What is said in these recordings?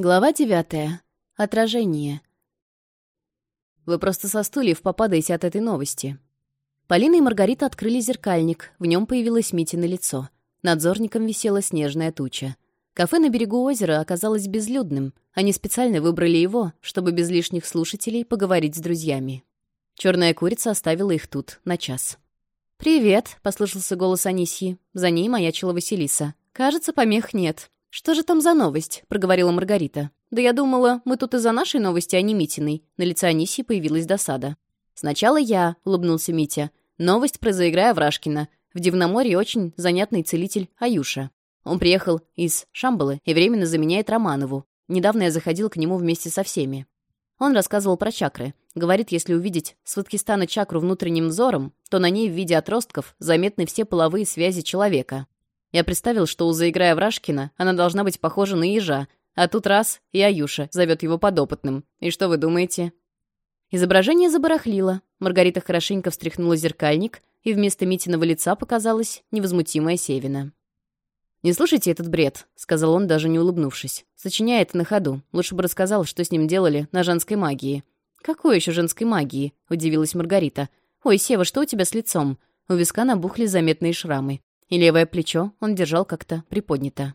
Глава девятая. Отражение. Вы просто со стульев попадаете от этой новости. Полина и Маргарита открыли зеркальник, в нем появилось Митино лицо. Надзорником висела снежная туча. Кафе на берегу озера оказалось безлюдным. Они специально выбрали его, чтобы без лишних слушателей поговорить с друзьями. Черная курица оставила их тут на час. «Привет», — послышался голос Анисьи. За ней маячила Василиса. «Кажется, помех нет». «Что же там за новость?» — проговорила Маргарита. «Да я думала, мы тут из-за нашей новости, а не Митиной». На лице Анисии появилась досада. «Сначала я», — улыбнулся Митя. «Новость про заиграя Врашкина. В Дивноморье очень занятный целитель Аюша. Он приехал из Шамбалы и временно заменяет Романову. Недавно я заходил к нему вместе со всеми. Он рассказывал про чакры. Говорит, если увидеть Сваткистана чакру внутренним взором, то на ней в виде отростков заметны все половые связи человека. Я представил, что, заиграя в Рашкина, она должна быть похожа на ежа, а тут раз — и Аюша зовет его подопытным. И что вы думаете? Изображение забарахлило. Маргарита хорошенько встряхнула зеркальник, и вместо Митиного лица показалась невозмутимая Севина. «Не слушайте этот бред», — сказал он, даже не улыбнувшись. «Сочиняет на ходу. Лучше бы рассказал, что с ним делали на женской магии». «Какой еще женской магии?» — удивилась Маргарита. «Ой, Сева, что у тебя с лицом?» У виска набухли заметные шрамы и левое плечо он держал как-то приподнято.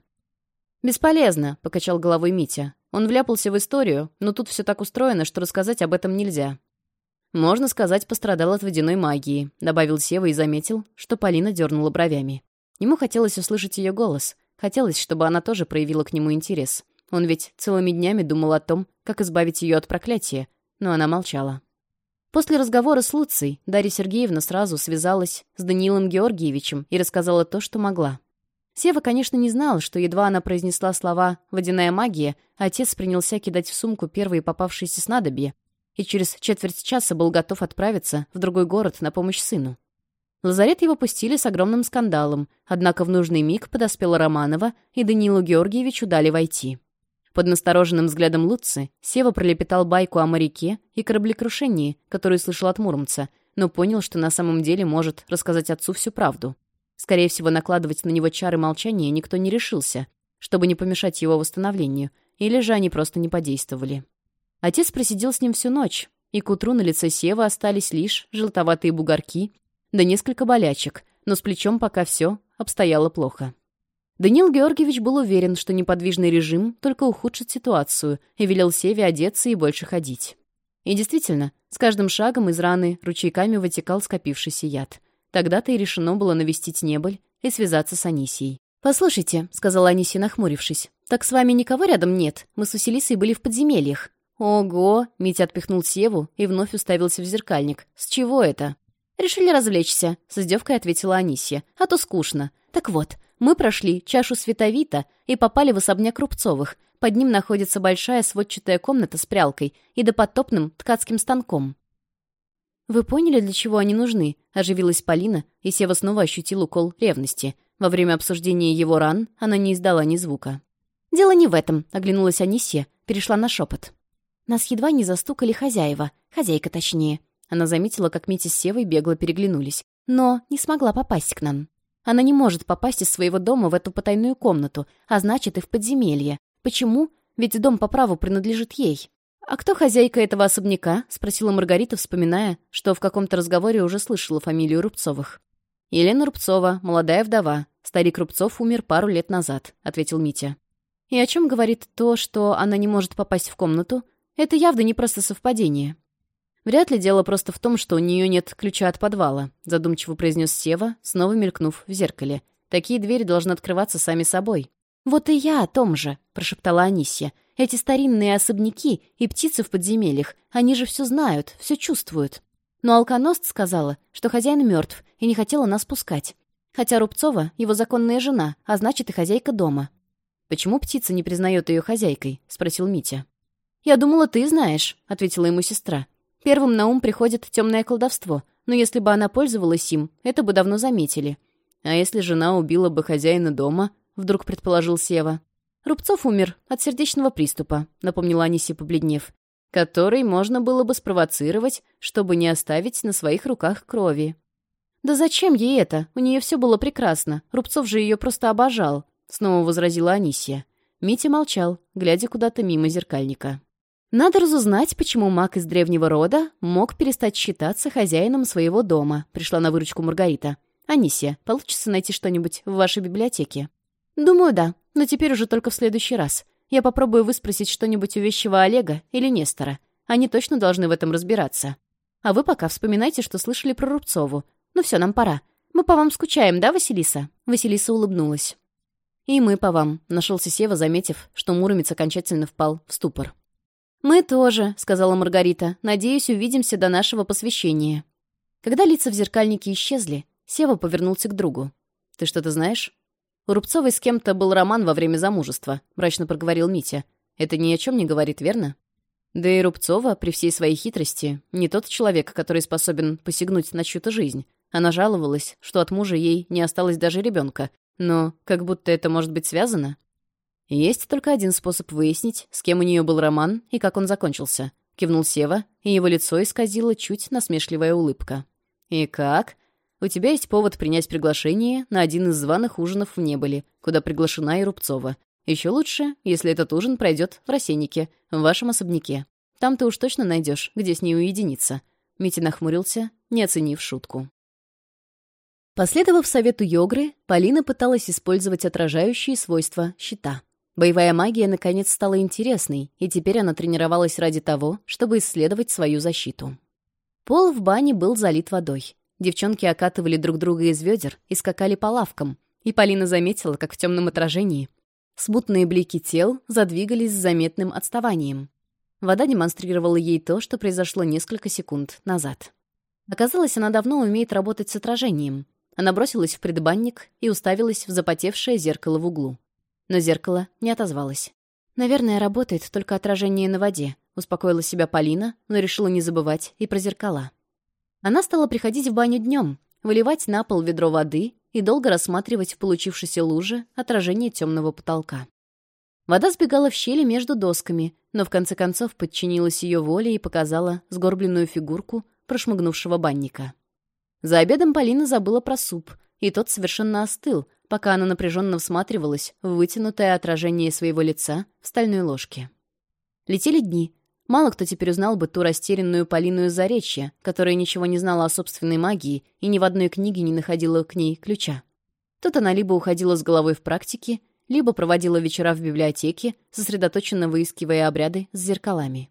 «Бесполезно», — покачал головой Митя. «Он вляпался в историю, но тут все так устроено, что рассказать об этом нельзя». «Можно сказать, пострадал от водяной магии», — добавил Сева и заметил, что Полина дернула бровями. Ему хотелось услышать ее голос. Хотелось, чтобы она тоже проявила к нему интерес. Он ведь целыми днями думал о том, как избавить ее от проклятия, но она молчала. После разговора с Луцией Дарья Сергеевна сразу связалась с Даниилом Георгиевичем и рассказала то, что могла. Сева, конечно, не знал, что едва она произнесла слова «водяная магия», отец принялся кидать в сумку первые попавшиеся снадобья и через четверть часа был готов отправиться в другой город на помощь сыну. Лазарет его пустили с огромным скандалом, однако в нужный миг подоспела Романова, и Даниилу Георгиевичу дали войти. Под настороженным взглядом Луци Сева пролепетал байку о моряке и кораблекрушении, которую слышал от Муромца, но понял, что на самом деле может рассказать отцу всю правду. Скорее всего, накладывать на него чары молчания никто не решился, чтобы не помешать его восстановлению, или же они просто не подействовали. Отец просидел с ним всю ночь, и к утру на лице Сева остались лишь желтоватые бугорки, да несколько болячек, но с плечом пока все обстояло плохо. Даниил Георгиевич был уверен, что неподвижный режим только ухудшит ситуацию и велел Севе одеться и больше ходить. И действительно, с каждым шагом из раны ручейками вытекал скопившийся яд. Тогда-то и решено было навестить Небыль и связаться с Анисией. «Послушайте», — сказала Анисия, нахмурившись, — «так с вами никого рядом нет. Мы с Усилисой были в подземельях». «Ого!» — Митя отпихнул Севу и вновь уставился в зеркальник. «С чего это?» «Решили развлечься», — с издевкой ответила Анисия. «А то скучно. Так вот, мы прошли чашу световита и попали в особняк Рубцовых. Под ним находится большая сводчатая комната с прялкой и допотопным ткацким станком. «Вы поняли, для чего они нужны?» — оживилась Полина, и Сева снова ощутил укол ревности. Во время обсуждения его ран она не издала ни звука. «Дело не в этом», — оглянулась Анисия, перешла на шепот. «Нас едва не застукали хозяева, хозяйка точнее». Она заметила, как Митя с Севой бегло переглянулись, но не смогла попасть к нам. Она не может попасть из своего дома в эту потайную комнату, а значит и в подземелье. Почему? Ведь дом по праву принадлежит ей. «А кто хозяйка этого особняка?» — спросила Маргарита, вспоминая, что в каком-то разговоре уже слышала фамилию Рубцовых. «Елена Рубцова, молодая вдова. Старик Рубцов умер пару лет назад», — ответил Митя. «И о чем говорит то, что она не может попасть в комнату? Это явно не просто совпадение. Вряд ли дело просто в том, что у нее нет ключа от подвала, задумчиво произнес Сева, снова мелькнув в зеркале. Такие двери должны открываться сами собой. «Вот и я о том же», — прошептала Анисия. «Эти старинные особняки и птицы в подземельях, они же все знают, все чувствуют». Но алконост сказала, что хозяин мертв и не хотела нас пускать. Хотя Рубцова — его законная жена, а значит и хозяйка дома. «Почему птица не признает ее хозяйкой?» — спросил Митя. «Я думала, ты знаешь», — ответила ему сестра. Первым на ум приходит темное колдовство, но если бы она пользовалась им, это бы давно заметили. А если жена убила бы хозяина дома, вдруг предположил Сева. Рубцов умер от сердечного приступа, напомнила Аниси, побледнев, который можно было бы спровоцировать, чтобы не оставить на своих руках крови. «Да зачем ей это? У нее все было прекрасно. Рубцов же ее просто обожал», — снова возразила Анисия. Митя молчал, глядя куда-то мимо зеркальника. Надо разузнать, почему маг из древнего рода мог перестать считаться хозяином своего дома, пришла на выручку Маргарита. «Анисия, получится найти что-нибудь в вашей библиотеке?» «Думаю, да, но теперь уже только в следующий раз. Я попробую выспросить что-нибудь у вещего Олега или Нестора. Они точно должны в этом разбираться. А вы пока вспоминайте, что слышали про Рубцову. Ну все, нам пора. Мы по вам скучаем, да, Василиса?» Василиса улыбнулась. «И мы по вам», — нашелся Сева, заметив, что Муромец окончательно впал в ступор. «Мы тоже», — сказала Маргарита. «Надеюсь, увидимся до нашего посвящения». Когда лица в зеркальнике исчезли, Сева повернулся к другу. «Ты что-то знаешь?» «У Рубцовой с кем-то был роман во время замужества», — мрачно проговорил Митя. «Это ни о чем не говорит, верно?» «Да и Рубцова, при всей своей хитрости, не тот человек, который способен посягнуть на чью-то жизнь. Она жаловалась, что от мужа ей не осталось даже ребенка. Но как будто это может быть связано?» «Есть только один способ выяснить, с кем у нее был роман и как он закончился», — кивнул Сева, и его лицо исказило чуть насмешливая улыбка. «И как?» «У тебя есть повод принять приглашение на один из званых ужинов в Неболе, куда приглашена и Рубцова. Еще лучше, если этот ужин пройдет в Росеннике, в вашем особняке. Там ты уж точно найдешь, где с ней уединиться». Митя нахмурился, не оценив шутку. Последовав совету Йогры, Полина пыталась использовать отражающие свойства щита — Боевая магия наконец стала интересной, и теперь она тренировалась ради того, чтобы исследовать свою защиту. Пол в бане был залит водой. Девчонки окатывали друг друга из ведер и скакали по лавкам, и Полина заметила, как в темном отражении смутные блики тел задвигались с заметным отставанием. Вода демонстрировала ей то, что произошло несколько секунд назад. Оказалось, она давно умеет работать с отражением. Она бросилась в предбанник и уставилась в запотевшее зеркало в углу. Но зеркало не отозвалось. «Наверное, работает только отражение на воде», — успокоила себя Полина, но решила не забывать и про зеркала. Она стала приходить в баню днем, выливать на пол ведро воды и долго рассматривать в получившейся луже отражение темного потолка. Вода сбегала в щели между досками, но в конце концов подчинилась ее воле и показала сгорбленную фигурку прошмыгнувшего банника. За обедом Полина забыла про суп, и тот совершенно остыл, пока она напряженно всматривалась в вытянутое отражение своего лица в стальной ложке. Летели дни. Мало кто теперь узнал бы ту растерянную Полиную Заречье, которая ничего не знала о собственной магии и ни в одной книге не находила к ней ключа. Тут она либо уходила с головой в практике, либо проводила вечера в библиотеке, сосредоточенно выискивая обряды с зеркалами.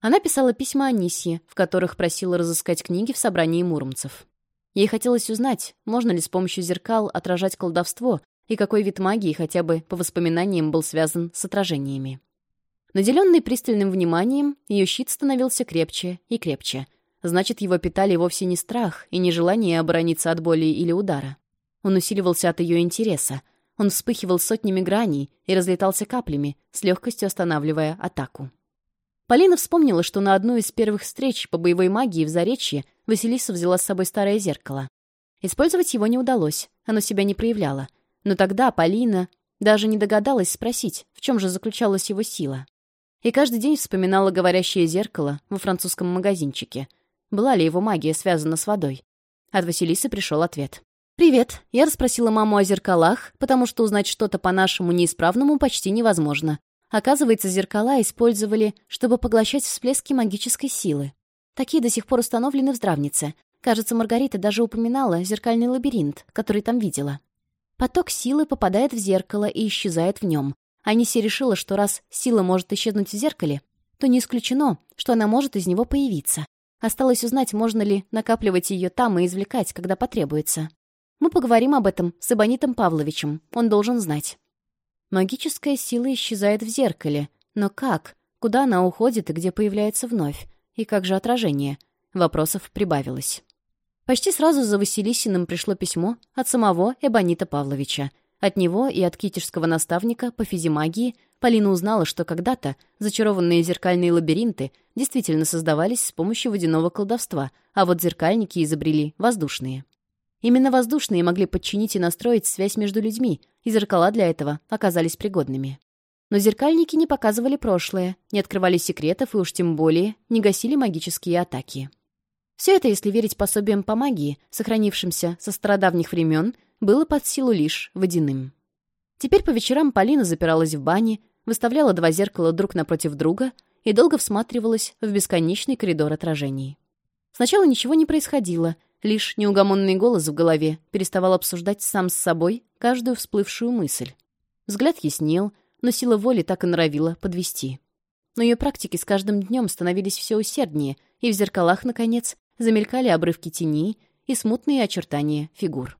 Она писала письма Анисье, в которых просила разыскать книги в собрании муромцев. Ей хотелось узнать, можно ли с помощью зеркал отражать колдовство и какой вид магии хотя бы по воспоминаниям был связан с отражениями. Наделенный пристальным вниманием, ее щит становился крепче и крепче. Значит, его питали вовсе не страх и не желание оборониться от боли или удара. Он усиливался от ее интереса. Он вспыхивал сотнями граней и разлетался каплями, с легкостью останавливая атаку. Полина вспомнила, что на одну из первых встреч по боевой магии в Заречье Василиса взяла с собой старое зеркало. Использовать его не удалось, оно себя не проявляло. Но тогда Полина даже не догадалась спросить, в чем же заключалась его сила. И каждый день вспоминала говорящее зеркало во французском магазинчике. Была ли его магия связана с водой? От Василисы пришел ответ. «Привет. Я расспросила маму о зеркалах, потому что узнать что-то по нашему неисправному почти невозможно. Оказывается, зеркала использовали, чтобы поглощать всплески магической силы. Такие до сих пор установлены в здравнице. Кажется, Маргарита даже упоминала зеркальный лабиринт, который там видела. Поток силы попадает в зеркало и исчезает в нем. Аниси решила, что раз сила может исчезнуть в зеркале, то не исключено, что она может из него появиться. Осталось узнать, можно ли накапливать ее там и извлекать, когда потребуется. Мы поговорим об этом с Ибонитом Павловичем, он должен знать. Магическая сила исчезает в зеркале. Но как? Куда она уходит и где появляется вновь? И как же отражение? Вопросов прибавилось. Почти сразу за Василисиным пришло письмо от самого Эбонита Павловича. От него и от китежского наставника по физимагии Полина узнала, что когда-то зачарованные зеркальные лабиринты действительно создавались с помощью водяного колдовства, а вот зеркальники изобрели воздушные. Именно воздушные могли подчинить и настроить связь между людьми, и зеркала для этого оказались пригодными. Но зеркальники не показывали прошлое, не открывали секретов и уж тем более не гасили магические атаки. Все это, если верить пособиям по магии, сохранившимся со стародавних времен, было под силу лишь водяным. Теперь по вечерам Полина запиралась в бане, выставляла два зеркала друг напротив друга и долго всматривалась в бесконечный коридор отражений. Сначала ничего не происходило, Лишь неугомонный голос в голове переставал обсуждать сам с собой каждую всплывшую мысль. Взгляд яснел, но сила воли так и норовила подвести. Но ее практики с каждым днем становились все усерднее, и в зеркалах, наконец, замелькали обрывки теней и смутные очертания фигур.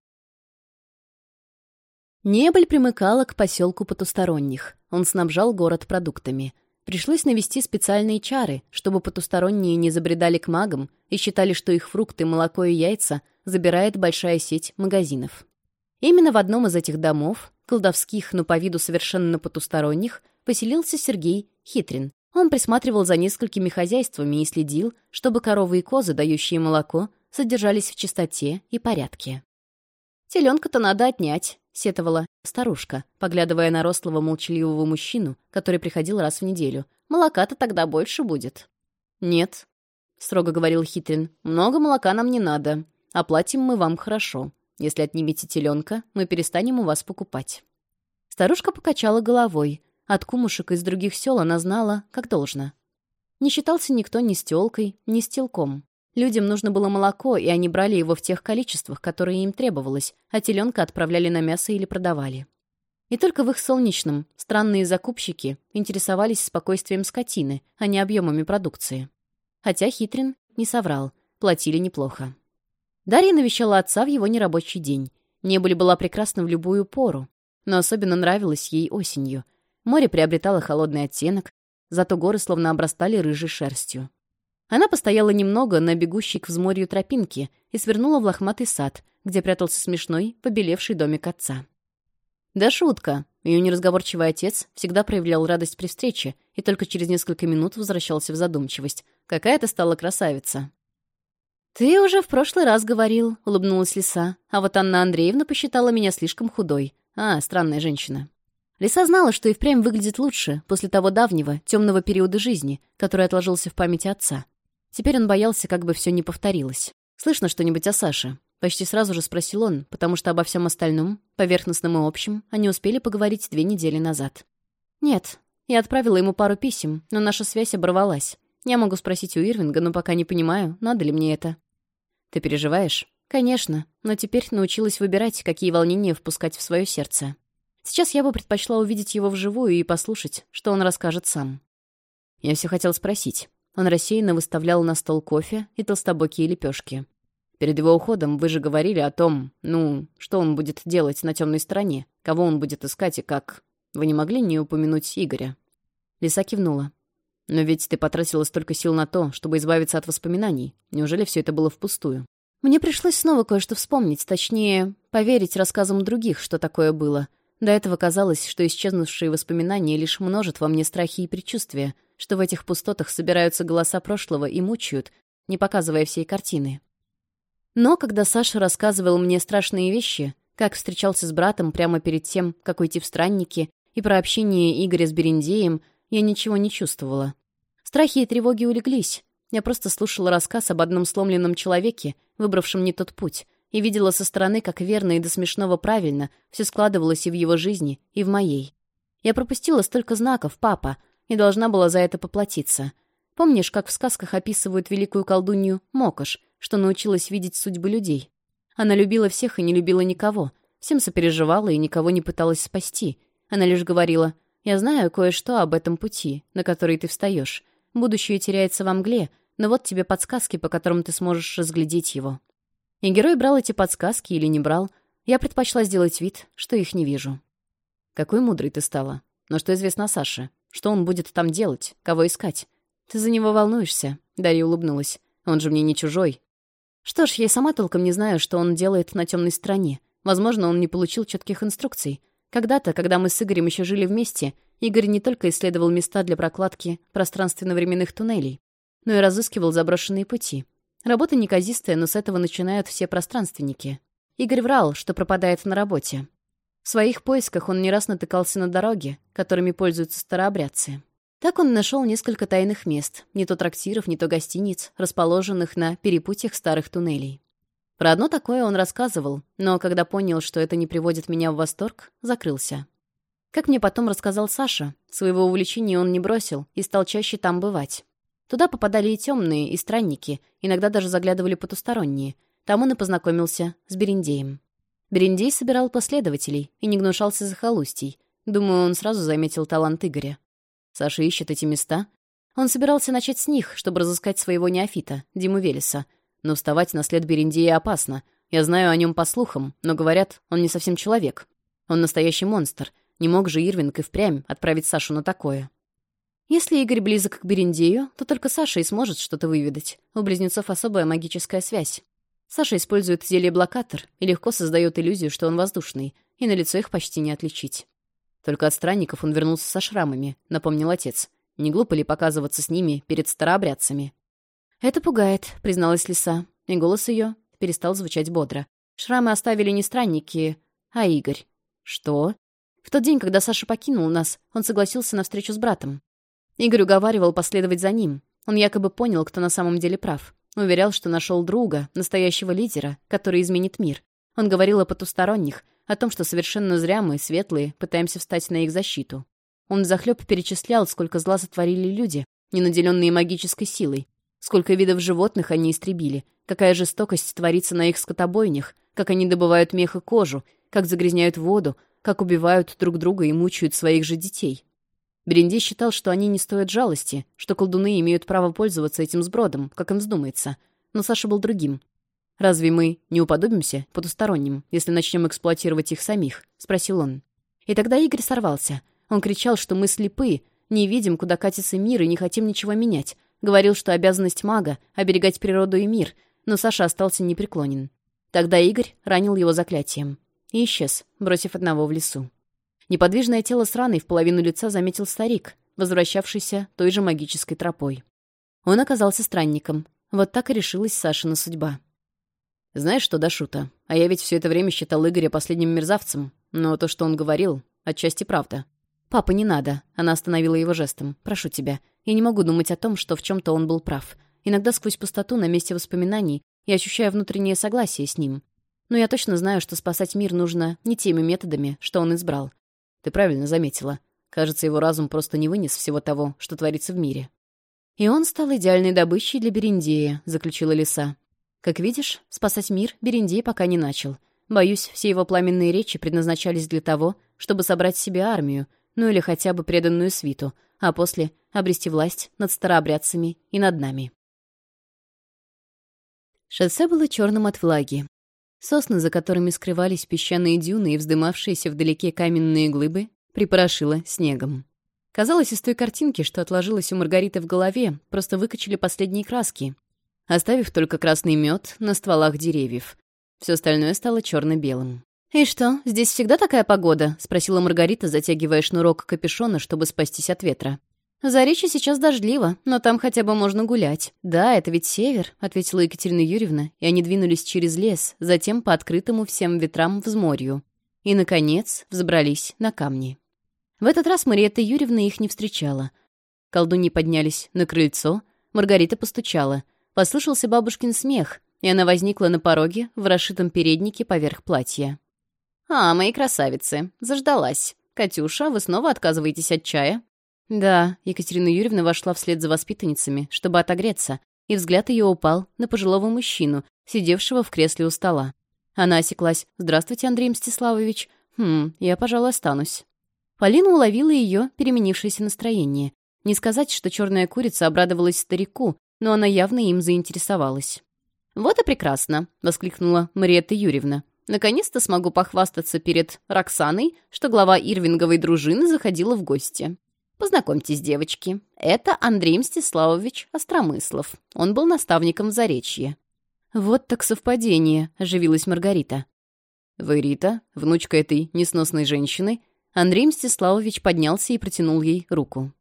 Небыль примыкала к поселку потусторонних. Он снабжал город продуктами — Пришлось навести специальные чары, чтобы потусторонние не забредали к магам и считали, что их фрукты, молоко и яйца забирает большая сеть магазинов. Именно в одном из этих домов, колдовских, но по виду совершенно потусторонних, поселился Сергей Хитрин. Он присматривал за несколькими хозяйствами и следил, чтобы коровы и козы, дающие молоко, содержались в чистоте и порядке. «Теленка-то надо отнять», сетовала старушка, поглядывая на рослого молчаливого мужчину, который приходил раз в неделю. «Молока-то тогда больше будет». «Нет», — строго говорил Хитрин, — «много молока нам не надо. Оплатим мы вам хорошо. Если отнимете теленка, мы перестанем у вас покупать». Старушка покачала головой. От кумушек из других сел она знала, как должно. Не считался никто ни с телкой, ни с телком. Людям нужно было молоко, и они брали его в тех количествах, которые им требовалось, а теленка отправляли на мясо или продавали. И только в их солнечном странные закупщики интересовались спокойствием скотины, а не объемами продукции. Хотя Хитрин не соврал, платили неплохо. Дарья навещала отца в его нерабочий день. Небыль была прекрасна в любую пору, но особенно нравилась ей осенью. Море приобретало холодный оттенок, зато горы словно обрастали рыжей шерстью. Она постояла немного на бегущей к взморью тропинке и свернула в лохматый сад, где прятался смешной, побелевший домик отца. Да шутка. Ее неразговорчивый отец всегда проявлял радость при встрече и только через несколько минут возвращался в задумчивость. Какая ты стала красавица. «Ты уже в прошлый раз говорил», — улыбнулась лиса. «А вот Анна Андреевна посчитала меня слишком худой. А, странная женщина». Лиса знала, что и впрямь выглядит лучше после того давнего, темного периода жизни, который отложился в памяти отца. Теперь он боялся, как бы все не повторилось. «Слышно что-нибудь о Саше?» Почти сразу же спросил он, потому что обо всем остальном, поверхностном и общем, они успели поговорить две недели назад. «Нет. Я отправила ему пару писем, но наша связь оборвалась. Я могу спросить у Ирвинга, но пока не понимаю, надо ли мне это». «Ты переживаешь?» «Конечно, но теперь научилась выбирать, какие волнения впускать в свое сердце. Сейчас я бы предпочла увидеть его вживую и послушать, что он расскажет сам». «Я все хотел спросить. Он рассеянно выставлял на стол кофе и толстобокие лепешки. Перед его уходом вы же говорили о том, ну, что он будет делать на темной стороне, кого он будет искать и как. Вы не могли не упомянуть Игоря?» Лиса кивнула. «Но ведь ты потратила столько сил на то, чтобы избавиться от воспоминаний. Неужели все это было впустую?» «Мне пришлось снова кое-что вспомнить, точнее, поверить рассказам других, что такое было. До этого казалось, что исчезнувшие воспоминания лишь множат во мне страхи и предчувствия, что в этих пустотах собираются голоса прошлого и мучают, не показывая всей картины. Но когда Саша рассказывал мне страшные вещи, как встречался с братом прямо перед тем, как уйти в странники, и про общение Игоря с Берендеем, я ничего не чувствовала. Страхи и тревоги улеглись. Я просто слушала рассказ об одном сломленном человеке, выбравшем не тот путь, и видела со стороны, как верно и до смешного правильно все складывалось и в его жизни, и в моей. Я пропустила столько знаков, папа, и должна была за это поплатиться. Помнишь, как в сказках описывают великую колдунью Мокош, что научилась видеть судьбы людей? Она любила всех и не любила никого, всем сопереживала и никого не пыталась спасти. Она лишь говорила, «Я знаю кое-что об этом пути, на который ты встаешь. Будущее теряется во мгле, но вот тебе подсказки, по которым ты сможешь разглядеть его». И герой брал эти подсказки или не брал, я предпочла сделать вид, что их не вижу. «Какой мудрый ты стала. Но что известно Саше? Что он будет там делать? Кого искать? Ты за него волнуешься?» Дарья улыбнулась. «Он же мне не чужой». «Что ж, я сама толком не знаю, что он делает на темной стороне. Возможно, он не получил четких инструкций. Когда-то, когда мы с Игорем еще жили вместе, Игорь не только исследовал места для прокладки пространственно-временных туннелей, но и разыскивал заброшенные пути. Работа неказистая, но с этого начинают все пространственники. Игорь врал, что пропадает на работе. В своих поисках он не раз натыкался на дороги, которыми пользуются старообрядцы. Так он нашел несколько тайных мест, не то трактиров, не то гостиниц, расположенных на перепутьях старых туннелей. Про одно такое он рассказывал, но когда понял, что это не приводит меня в восторг, закрылся. Как мне потом рассказал Саша, своего увлечения он не бросил и стал чаще там бывать. Туда попадали и темные, и странники, иногда даже заглядывали потусторонние. Там он и познакомился с Бериндеем. Бериндей собирал последователей и не гнушался захолустий. Думаю, он сразу заметил талант Игоря. Саша ищет эти места. Он собирался начать с них, чтобы разыскать своего неофита, Диму Велеса. Но вставать на след Берендея опасно. Я знаю о нем по слухам, но, говорят, он не совсем человек. Он настоящий монстр. Не мог же Ирвинг и впрямь отправить Сашу на такое. Если Игорь близок к Бериндею, то только Саша и сможет что-то выведать. У близнецов особая магическая связь. Саша использует зелье-блокатор и легко создает иллюзию, что он воздушный, и на лицо их почти не отличить. Только от странников он вернулся со шрамами, напомнил отец. Не глупо ли показываться с ними перед старообрядцами? «Это пугает», — призналась лиса, и голос ее перестал звучать бодро. «Шрамы оставили не странники, а Игорь». «Что?» В тот день, когда Саша покинул нас, он согласился на встречу с братом. Игорь уговаривал последовать за ним. Он якобы понял, кто на самом деле прав. Уверял, что нашел друга, настоящего лидера, который изменит мир. Он говорил о потусторонних, о том, что совершенно зря мы, светлые, пытаемся встать на их защиту. Он захлеб перечислял, сколько зла сотворили люди, ненаделенные магической силой, сколько видов животных они истребили, какая жестокость творится на их скотобойнях, как они добывают мех и кожу, как загрязняют воду, как убивают друг друга и мучают своих же детей. Беренди считал, что они не стоят жалости, что колдуны имеют право пользоваться этим сбродом, как им вздумается. Но Саша был другим. «Разве мы не уподобимся потусторонним, если начнем эксплуатировать их самих?» — спросил он. И тогда Игорь сорвался. Он кричал, что мы слепы, не видим, куда катится мир и не хотим ничего менять. Говорил, что обязанность мага — оберегать природу и мир, но Саша остался непреклонен. Тогда Игорь ранил его заклятием и исчез, бросив одного в лесу. Неподвижное тело с раной в половину лица заметил старик, возвращавшийся той же магической тропой. Он оказался странником. Вот так и решилась Сашина судьба. «Знаешь что, Дашута, а я ведь все это время считал Игоря последним мерзавцем, но то, что он говорил, отчасти правда». «Папа, не надо», — она остановила его жестом. «Прошу тебя, я не могу думать о том, что в чем то он был прав. Иногда сквозь пустоту на месте воспоминаний я ощущаю внутреннее согласие с ним. Но я точно знаю, что спасать мир нужно не теми методами, что он избрал. Ты правильно заметила. Кажется, его разум просто не вынес всего того, что творится в мире. И он стал идеальной добычей для Бериндея, заключила Лиса. Как видишь, спасать мир Берендей пока не начал. Боюсь, все его пламенные речи предназначались для того, чтобы собрать себе армию, ну или хотя бы преданную свиту, а после обрести власть над старообрядцами и над нами. Шоссе было черным от влаги. Сосны, за которыми скрывались песчаные дюны и вздымавшиеся вдалеке каменные глыбы, припорошило снегом. Казалось, из той картинки, что отложилась у Маргариты в голове, просто выкачали последние краски, оставив только красный мед на стволах деревьев. Все остальное стало черно-белым. «И что, здесь всегда такая погода?» — спросила Маргарита, затягивая шнурок капюшона, чтобы спастись от ветра. Заречье сейчас дождливо, но там хотя бы можно гулять. Да, это ведь север, ответила Екатерина Юрьевна, и они двинулись через лес, затем по открытому всем ветрам взморью. И, наконец, взобрались на камни. В этот раз Мариетта Юрьевна их не встречала. Колдуни поднялись на крыльцо, Маргарита постучала. Послышался бабушкин смех, и она возникла на пороге в расшитом переднике поверх платья. «А, мои красавицы, заждалась. Катюша, вы снова отказываетесь от чая?» Да, Екатерина Юрьевна вошла вслед за воспитанницами, чтобы отогреться, и взгляд ее упал на пожилого мужчину, сидевшего в кресле у стола. Она осеклась. «Здравствуйте, Андрей Мстиславович. Хм, я, пожалуй, останусь». Полина уловила ее переменившееся настроение. Не сказать, что черная курица обрадовалась старику, но она явно им заинтересовалась. «Вот и прекрасно!» — воскликнула Мариетта Юрьевна. «Наконец-то смогу похвастаться перед Роксаной, что глава Ирвинговой дружины заходила в гости». Познакомьтесь, девочки. Это Андрей Мстиславович Остромыслов. Он был наставником в Заречье». «Вот так совпадение», — оживилась Маргарита. «Вы, Рита, внучка этой несносной женщины?» Андрей Мстиславович поднялся и протянул ей руку.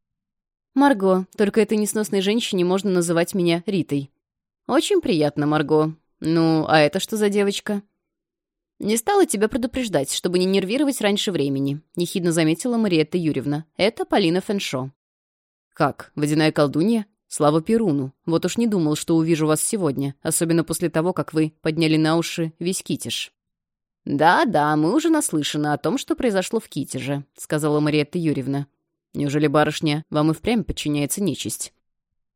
«Марго, только этой несносной женщине можно называть меня Ритой». «Очень приятно, Марго. Ну, а это что за девочка?» «Не стала тебя предупреждать, чтобы не нервировать раньше времени», — нехидно заметила Мариетта Юрьевна. «Это Полина Феншо. «Как? Водяная колдунья? Слава Перуну! Вот уж не думал, что увижу вас сегодня, особенно после того, как вы подняли на уши весь китиш». «Да-да, мы уже наслышаны о том, что произошло в китеже», — сказала Мариетта Юрьевна. «Неужели, барышня, вам и впрямь подчиняется нечисть?»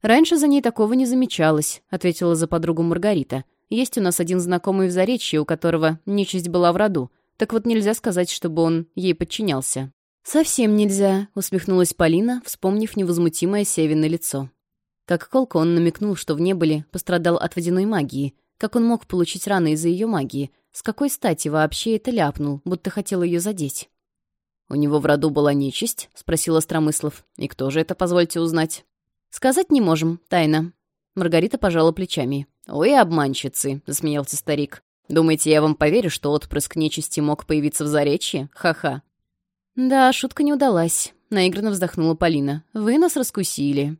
«Раньше за ней такого не замечалось», — ответила за подругу Маргарита. «Маргарита». Есть у нас один знакомый в Заречье, у которого нечисть была в роду. Так вот нельзя сказать, чтобы он ей подчинялся». «Совсем нельзя», — усмехнулась Полина, вспомнив невозмутимое Севина лицо. Как колко он намекнул, что в небыле пострадал от водяной магии. Как он мог получить раны из-за ее магии? С какой стати вообще это ляпнул, будто хотел ее задеть? «У него в роду была нечисть?» — спросил Остромыслов. «И кто же это, позвольте узнать?» «Сказать не можем, тайна. Маргарита пожала плечами. «Ой, обманщицы!» — засмеялся старик. «Думаете, я вам поверю, что отпрыск нечисти мог появиться в Заречье? Ха-ха!» «Да, шутка не удалась», — наигранно вздохнула Полина. «Вы нас раскусили».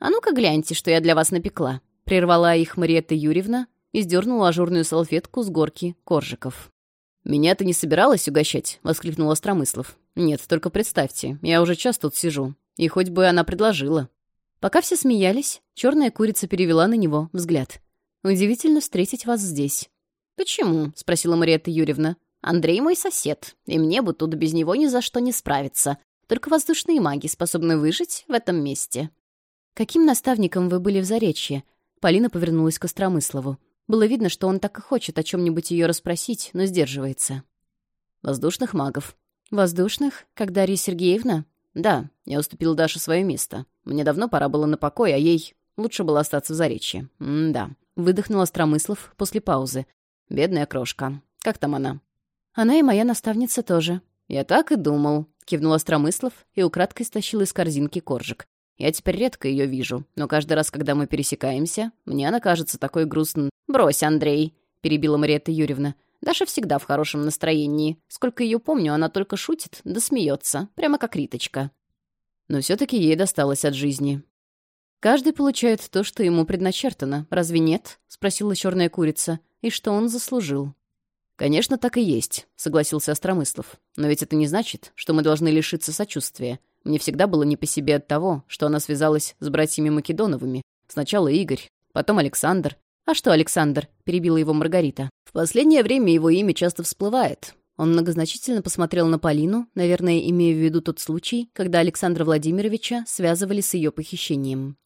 «А ну-ка гляньте, что я для вас напекла», — прервала их Мариетта Юрьевна и сдернула ажурную салфетку с горки коржиков. «Меня ты не собиралась угощать?» — воскликнул Остромыслов. «Нет, только представьте, я уже час тут сижу. И хоть бы она предложила». Пока все смеялись, черная курица перевела на него взгляд. «Удивительно встретить вас здесь». «Почему?» — спросила Мариетта Юрьевна. «Андрей мой сосед, и мне бы тут без него ни за что не справиться. Только воздушные маги способны выжить в этом месте». «Каким наставником вы были в Заречье?» Полина повернулась к Остромыслову. Было видно, что он так и хочет о чем-нибудь ее расспросить, но сдерживается. «Воздушных магов». «Воздушных? Как Дарья Сергеевна?» Да, я уступил Даше свое место. Мне давно пора было на покой, а ей лучше было остаться в Заречье. М да. Выдохнул Остромыслов после паузы. Бедная крошка. Как там она? Она и моя наставница тоже. Я так и думал. Кивнул Остромыслов и украдкой стащил из корзинки коржик. Я теперь редко ее вижу, но каждый раз, когда мы пересекаемся, мне она кажется такой грустной. «Брось, Андрей!» — перебила Мариетта Юрьевна. Даша всегда в хорошем настроении. Сколько ее помню, она только шутит да смеется, прямо как Риточка. Но все-таки ей досталось от жизни. «Каждый получает то, что ему предначертано, разве нет?» — спросила черная курица. «И что он заслужил?» «Конечно, так и есть», — согласился Остромыслов. «Но ведь это не значит, что мы должны лишиться сочувствия. Мне всегда было не по себе от того, что она связалась с братьями Македоновыми. Сначала Игорь, потом Александр, «А что, Александр?» — перебила его Маргарита. «В последнее время его имя часто всплывает». Он многозначительно посмотрел на Полину, наверное, имея в виду тот случай, когда Александра Владимировича связывали с ее похищением.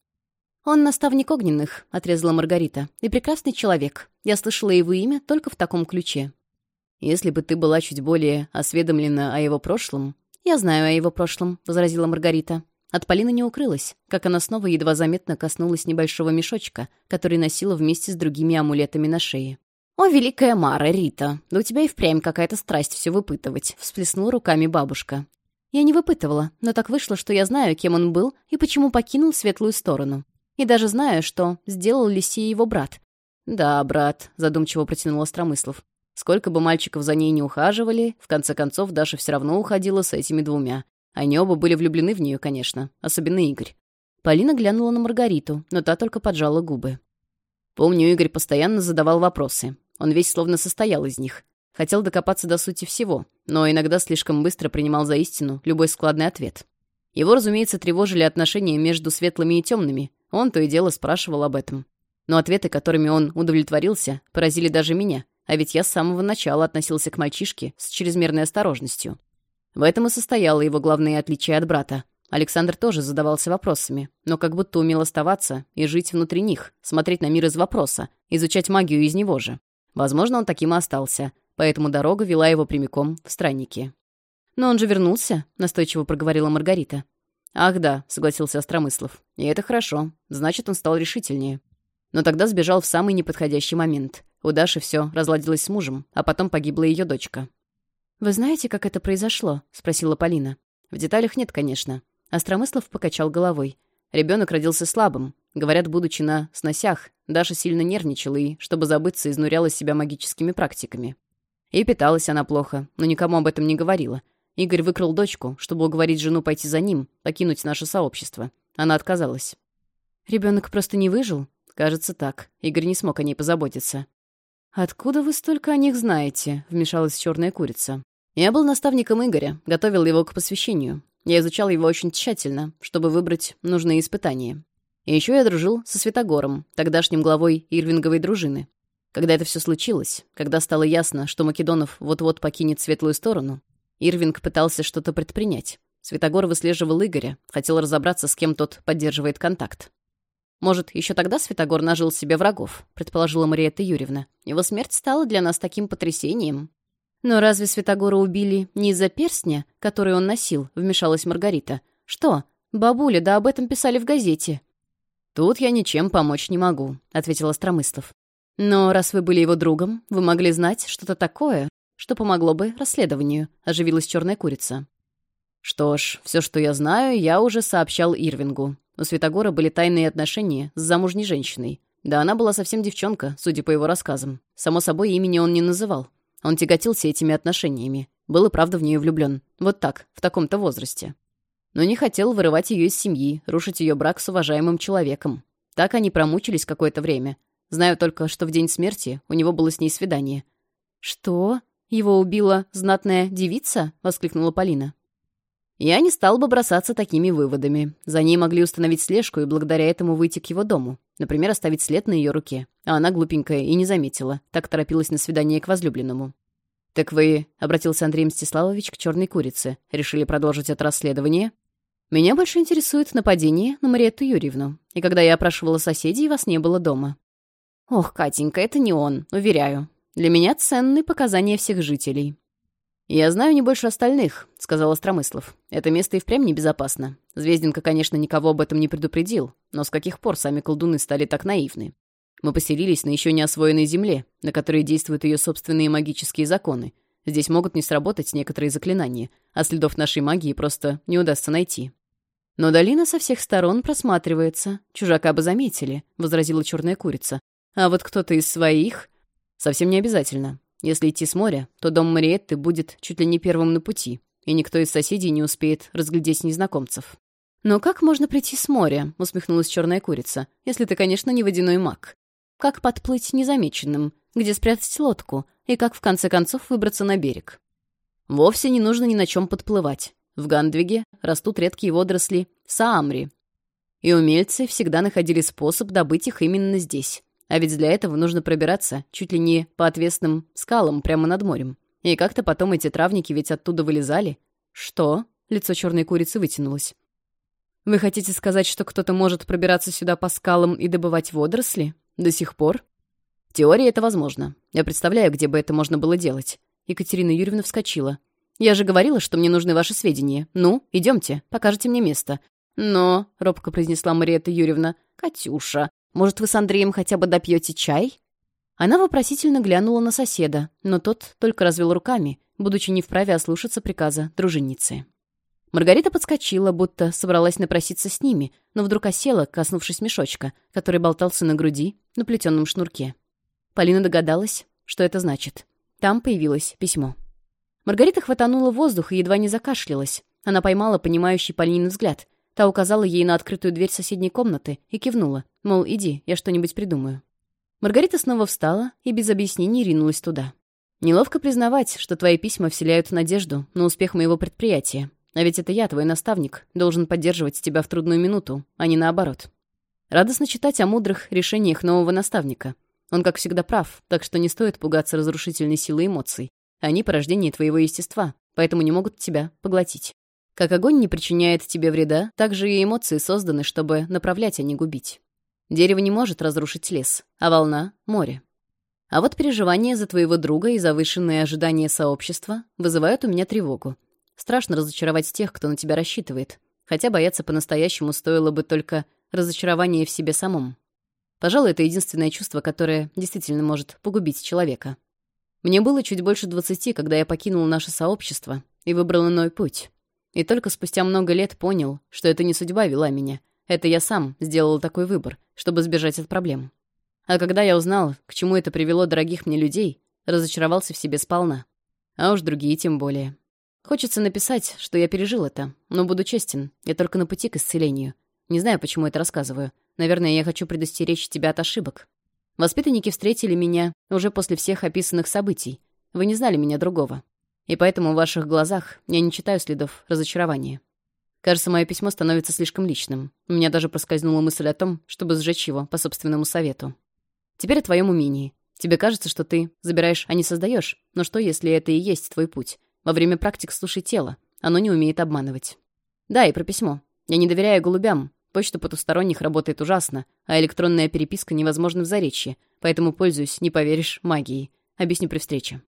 «Он наставник огненных», — отрезала Маргарита, — «и прекрасный человек. Я слышала его имя только в таком ключе». «Если бы ты была чуть более осведомлена о его прошлом...» «Я знаю о его прошлом», — возразила Маргарита. От Полины не укрылось, как она снова едва заметно коснулась небольшого мешочка, который носила вместе с другими амулетами на шее. «О, великая Мара, Рита, да у тебя и впрямь какая-то страсть все выпытывать», — всплеснула руками бабушка. Я не выпытывала, но так вышло, что я знаю, кем он был и почему покинул светлую сторону. И даже знаю, что сделал Лисия его брат. «Да, брат», — задумчиво протянул Остромыслов. Сколько бы мальчиков за ней не ухаживали, в конце концов Даша все равно уходила с этими двумя. Они оба были влюблены в нее, конечно, особенно Игорь. Полина глянула на Маргариту, но та только поджала губы. Помню, Игорь постоянно задавал вопросы. Он весь словно состоял из них. Хотел докопаться до сути всего, но иногда слишком быстро принимал за истину любой складный ответ. Его, разумеется, тревожили отношения между светлыми и темными. Он то и дело спрашивал об этом. Но ответы, которыми он удовлетворился, поразили даже меня, а ведь я с самого начала относился к мальчишке с чрезмерной осторожностью. В этом и состояло его главное отличие от брата. Александр тоже задавался вопросами, но как будто умел оставаться и жить внутри них, смотреть на мир из вопроса, изучать магию из него же. Возможно, он таким и остался, поэтому дорога вела его прямиком в странники. «Но он же вернулся», — настойчиво проговорила Маргарита. «Ах да», — согласился Остромыслов. «И это хорошо. Значит, он стал решительнее». Но тогда сбежал в самый неподходящий момент. У Даши все разладилось с мужем, а потом погибла ее дочка. «Вы знаете, как это произошло?» — спросила Полина. «В деталях нет, конечно». Остромыслов покачал головой. Ребенок родился слабым. Говорят, будучи на сносях, Даша сильно нервничала и, чтобы забыться, изнуряла себя магическими практиками. И питалась она плохо, но никому об этом не говорила. Игорь выкрал дочку, чтобы уговорить жену пойти за ним, покинуть наше сообщество. Она отказалась. «Ребенок просто не выжил?» «Кажется, так. Игорь не смог о ней позаботиться». «Откуда вы столько о них знаете?» — вмешалась черная курица. «Я был наставником Игоря, готовил его к посвящению. Я изучал его очень тщательно, чтобы выбрать нужные испытания. И еще я дружил со Святогором, тогдашним главой Ирвинговой дружины. Когда это все случилось, когда стало ясно, что Македонов вот-вот покинет светлую сторону, Ирвинг пытался что-то предпринять. Святогор выслеживал Игоря, хотел разобраться, с кем тот поддерживает контакт. Может, еще тогда Светогор нажил себе врагов, предположила Мариетта Юрьевна. Его смерть стала для нас таким потрясением. Но разве Светогора убили не из-за перстня, который он носил, вмешалась Маргарита. Что? Бабуля, да об этом писали в газете. Тут я ничем помочь не могу, ответил Остромыслов. Но раз вы были его другом, вы могли знать что-то такое, что помогло бы расследованию, оживилась черная курица. Что ж, все, что я знаю, я уже сообщал Ирвингу, у Светогора были тайные отношения с замужней женщиной. Да она была совсем девчонка, судя по его рассказам. Само собой, имени он не называл. Он тяготился этими отношениями. Был и правда в нее влюблен. Вот так, в таком-то возрасте. Но не хотел вырывать ее из семьи, рушить ее брак с уважаемым человеком. Так они промучились какое-то время. Знаю только, что в день смерти у него было с ней свидание. «Что? Его убила знатная девица?» — воскликнула Полина. Я не стал бы бросаться такими выводами. За ней могли установить слежку и благодаря этому выйти к его дому. Например, оставить след на ее руке. А она глупенькая и не заметила. Так торопилась на свидание к возлюбленному. «Так вы...» — обратился Андрей Мстиславович к черной курице. «Решили продолжить это расследование?» «Меня больше интересует нападение на Мариетту Юрьевну. И когда я опрашивала соседей, вас не было дома». «Ох, Катенька, это не он, уверяю. Для меня ценны показания всех жителей. «Я знаю не больше остальных», — сказал Остромыслов. «Это место и впрямь небезопасно. Звезденко, конечно, никого об этом не предупредил, но с каких пор сами колдуны стали так наивны? Мы поселились на еще не освоенной земле, на которой действуют ее собственные магические законы. Здесь могут не сработать некоторые заклинания, а следов нашей магии просто не удастся найти». «Но долина со всех сторон просматривается. Чужака бы заметили», — возразила черная курица. «А вот кто-то из своих...» «Совсем не обязательно. Если идти с моря, то дом Мариетты будет чуть ли не первым на пути, и никто из соседей не успеет разглядеть незнакомцев. «Но как можно прийти с моря?» — усмехнулась черная курица. «Если ты, конечно, не водяной маг. Как подплыть незамеченным? Где спрятать лодку? И как, в конце концов, выбраться на берег?» Вовсе не нужно ни на чем подплывать. В Гандвиге растут редкие водоросли саамри. И умельцы всегда находили способ добыть их именно здесь. А ведь для этого нужно пробираться чуть ли не по отвесным скалам прямо над морем. И как-то потом эти травники ведь оттуда вылезали. Что? Лицо черной курицы вытянулось. Вы хотите сказать, что кто-то может пробираться сюда по скалам и добывать водоросли? До сих пор? В теории это возможно. Я представляю, где бы это можно было делать. Екатерина Юрьевна вскочила. «Я же говорила, что мне нужны ваши сведения. Ну, идемте, покажите мне место. «Но», — робко произнесла Мариетта Юрьевна, — «Катюша, может, вы с Андреем хотя бы допьете чай?» Она вопросительно глянула на соседа, но тот только развел руками, будучи не вправе ослушаться приказа дружинницы. Маргарита подскочила, будто собралась напроситься с ними, но вдруг осела, коснувшись мешочка, который болтался на груди на плетенном шнурке. Полина догадалась, что это значит. Там появилось письмо. Маргарита хватанула воздух и едва не закашлялась. Она поймала понимающий Полинин взгляд, Та указала ей на открытую дверь соседней комнаты и кивнула, мол, иди, я что-нибудь придумаю. Маргарита снова встала и без объяснений ринулась туда. «Неловко признавать, что твои письма вселяют надежду на успех моего предприятия. А ведь это я, твой наставник, должен поддерживать тебя в трудную минуту, а не наоборот. Радостно читать о мудрых решениях нового наставника. Он, как всегда, прав, так что не стоит пугаться разрушительной силы эмоций. Они порождение твоего естества, поэтому не могут тебя поглотить. Как огонь не причиняет тебе вреда, так же и эмоции созданы, чтобы направлять, а не губить. Дерево не может разрушить лес, а волна — море. А вот переживания за твоего друга и завышенные ожидания сообщества вызывают у меня тревогу. Страшно разочаровать тех, кто на тебя рассчитывает. Хотя бояться по-настоящему стоило бы только разочарование в себе самом. Пожалуй, это единственное чувство, которое действительно может погубить человека. Мне было чуть больше двадцати, когда я покинул наше сообщество и выбрал иной путь. И только спустя много лет понял, что это не судьба вела меня. Это я сам сделал такой выбор, чтобы сбежать от проблем. А когда я узнал, к чему это привело дорогих мне людей, разочаровался в себе сполна. А уж другие тем более. Хочется написать, что я пережил это, но буду честен, я только на пути к исцелению. Не знаю, почему это рассказываю. Наверное, я хочу предостеречь тебя от ошибок. Воспитанники встретили меня уже после всех описанных событий. Вы не знали меня другого. И поэтому в ваших глазах я не читаю следов разочарования. Кажется, мое письмо становится слишком личным. У меня даже проскользнула мысль о том, чтобы сжечь его по собственному совету. Теперь о твоем умении. Тебе кажется, что ты забираешь, а не создаешь. Но что, если это и есть твой путь? Во время практик слушай тело. Оно не умеет обманывать. Да, и про письмо. Я не доверяю голубям. Почта потусторонних работает ужасно, а электронная переписка невозможна в Заречье, поэтому пользуюсь, не поверишь, магией. Объясню при встрече.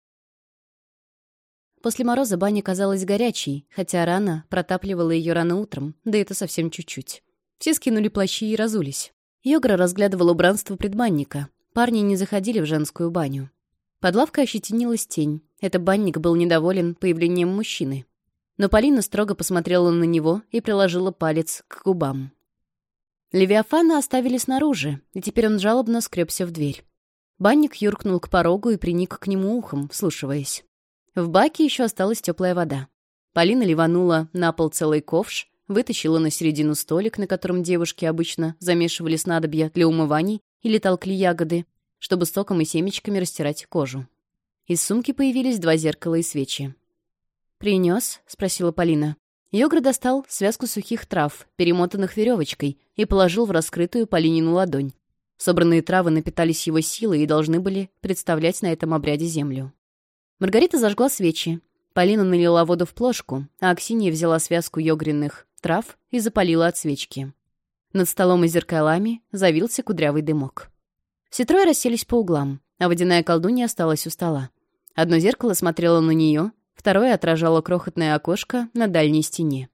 После мороза баня казалась горячей, хотя рана протапливала ее рано утром, да это совсем чуть-чуть. Все скинули плащи и разулись. Йогра разглядывал убранство предбанника. Парни не заходили в женскую баню. Под лавкой ощетинилась тень. Этот банник был недоволен появлением мужчины. Но Полина строго посмотрела на него и приложила палец к губам. Левиафана оставили снаружи, и теперь он жалобно скребся в дверь. Банник юркнул к порогу и приник к нему ухом, вслушиваясь. В баке еще осталась теплая вода. Полина ливанула на пол целый ковш, вытащила на середину столик, на котором девушки обычно замешивали снадобья для умываний или толкли ягоды, чтобы соком и семечками растирать кожу. Из сумки появились два зеркала и свечи. Принес, — спросила Полина. Йогра достал связку сухих трав, перемотанных веревочкой, и положил в раскрытую Полинину ладонь. Собранные травы напитались его силой и должны были представлять на этом обряде землю. Маргарита зажгла свечи. Полина налила воду в плошку, а Аксинья взяла связку йогренных трав и запалила от свечки. Над столом и зеркалами завился кудрявый дымок. Все трое расселись по углам, а водяная колдунья осталась у стола. Одно зеркало смотрело на нее, второе отражало крохотное окошко на дальней стене.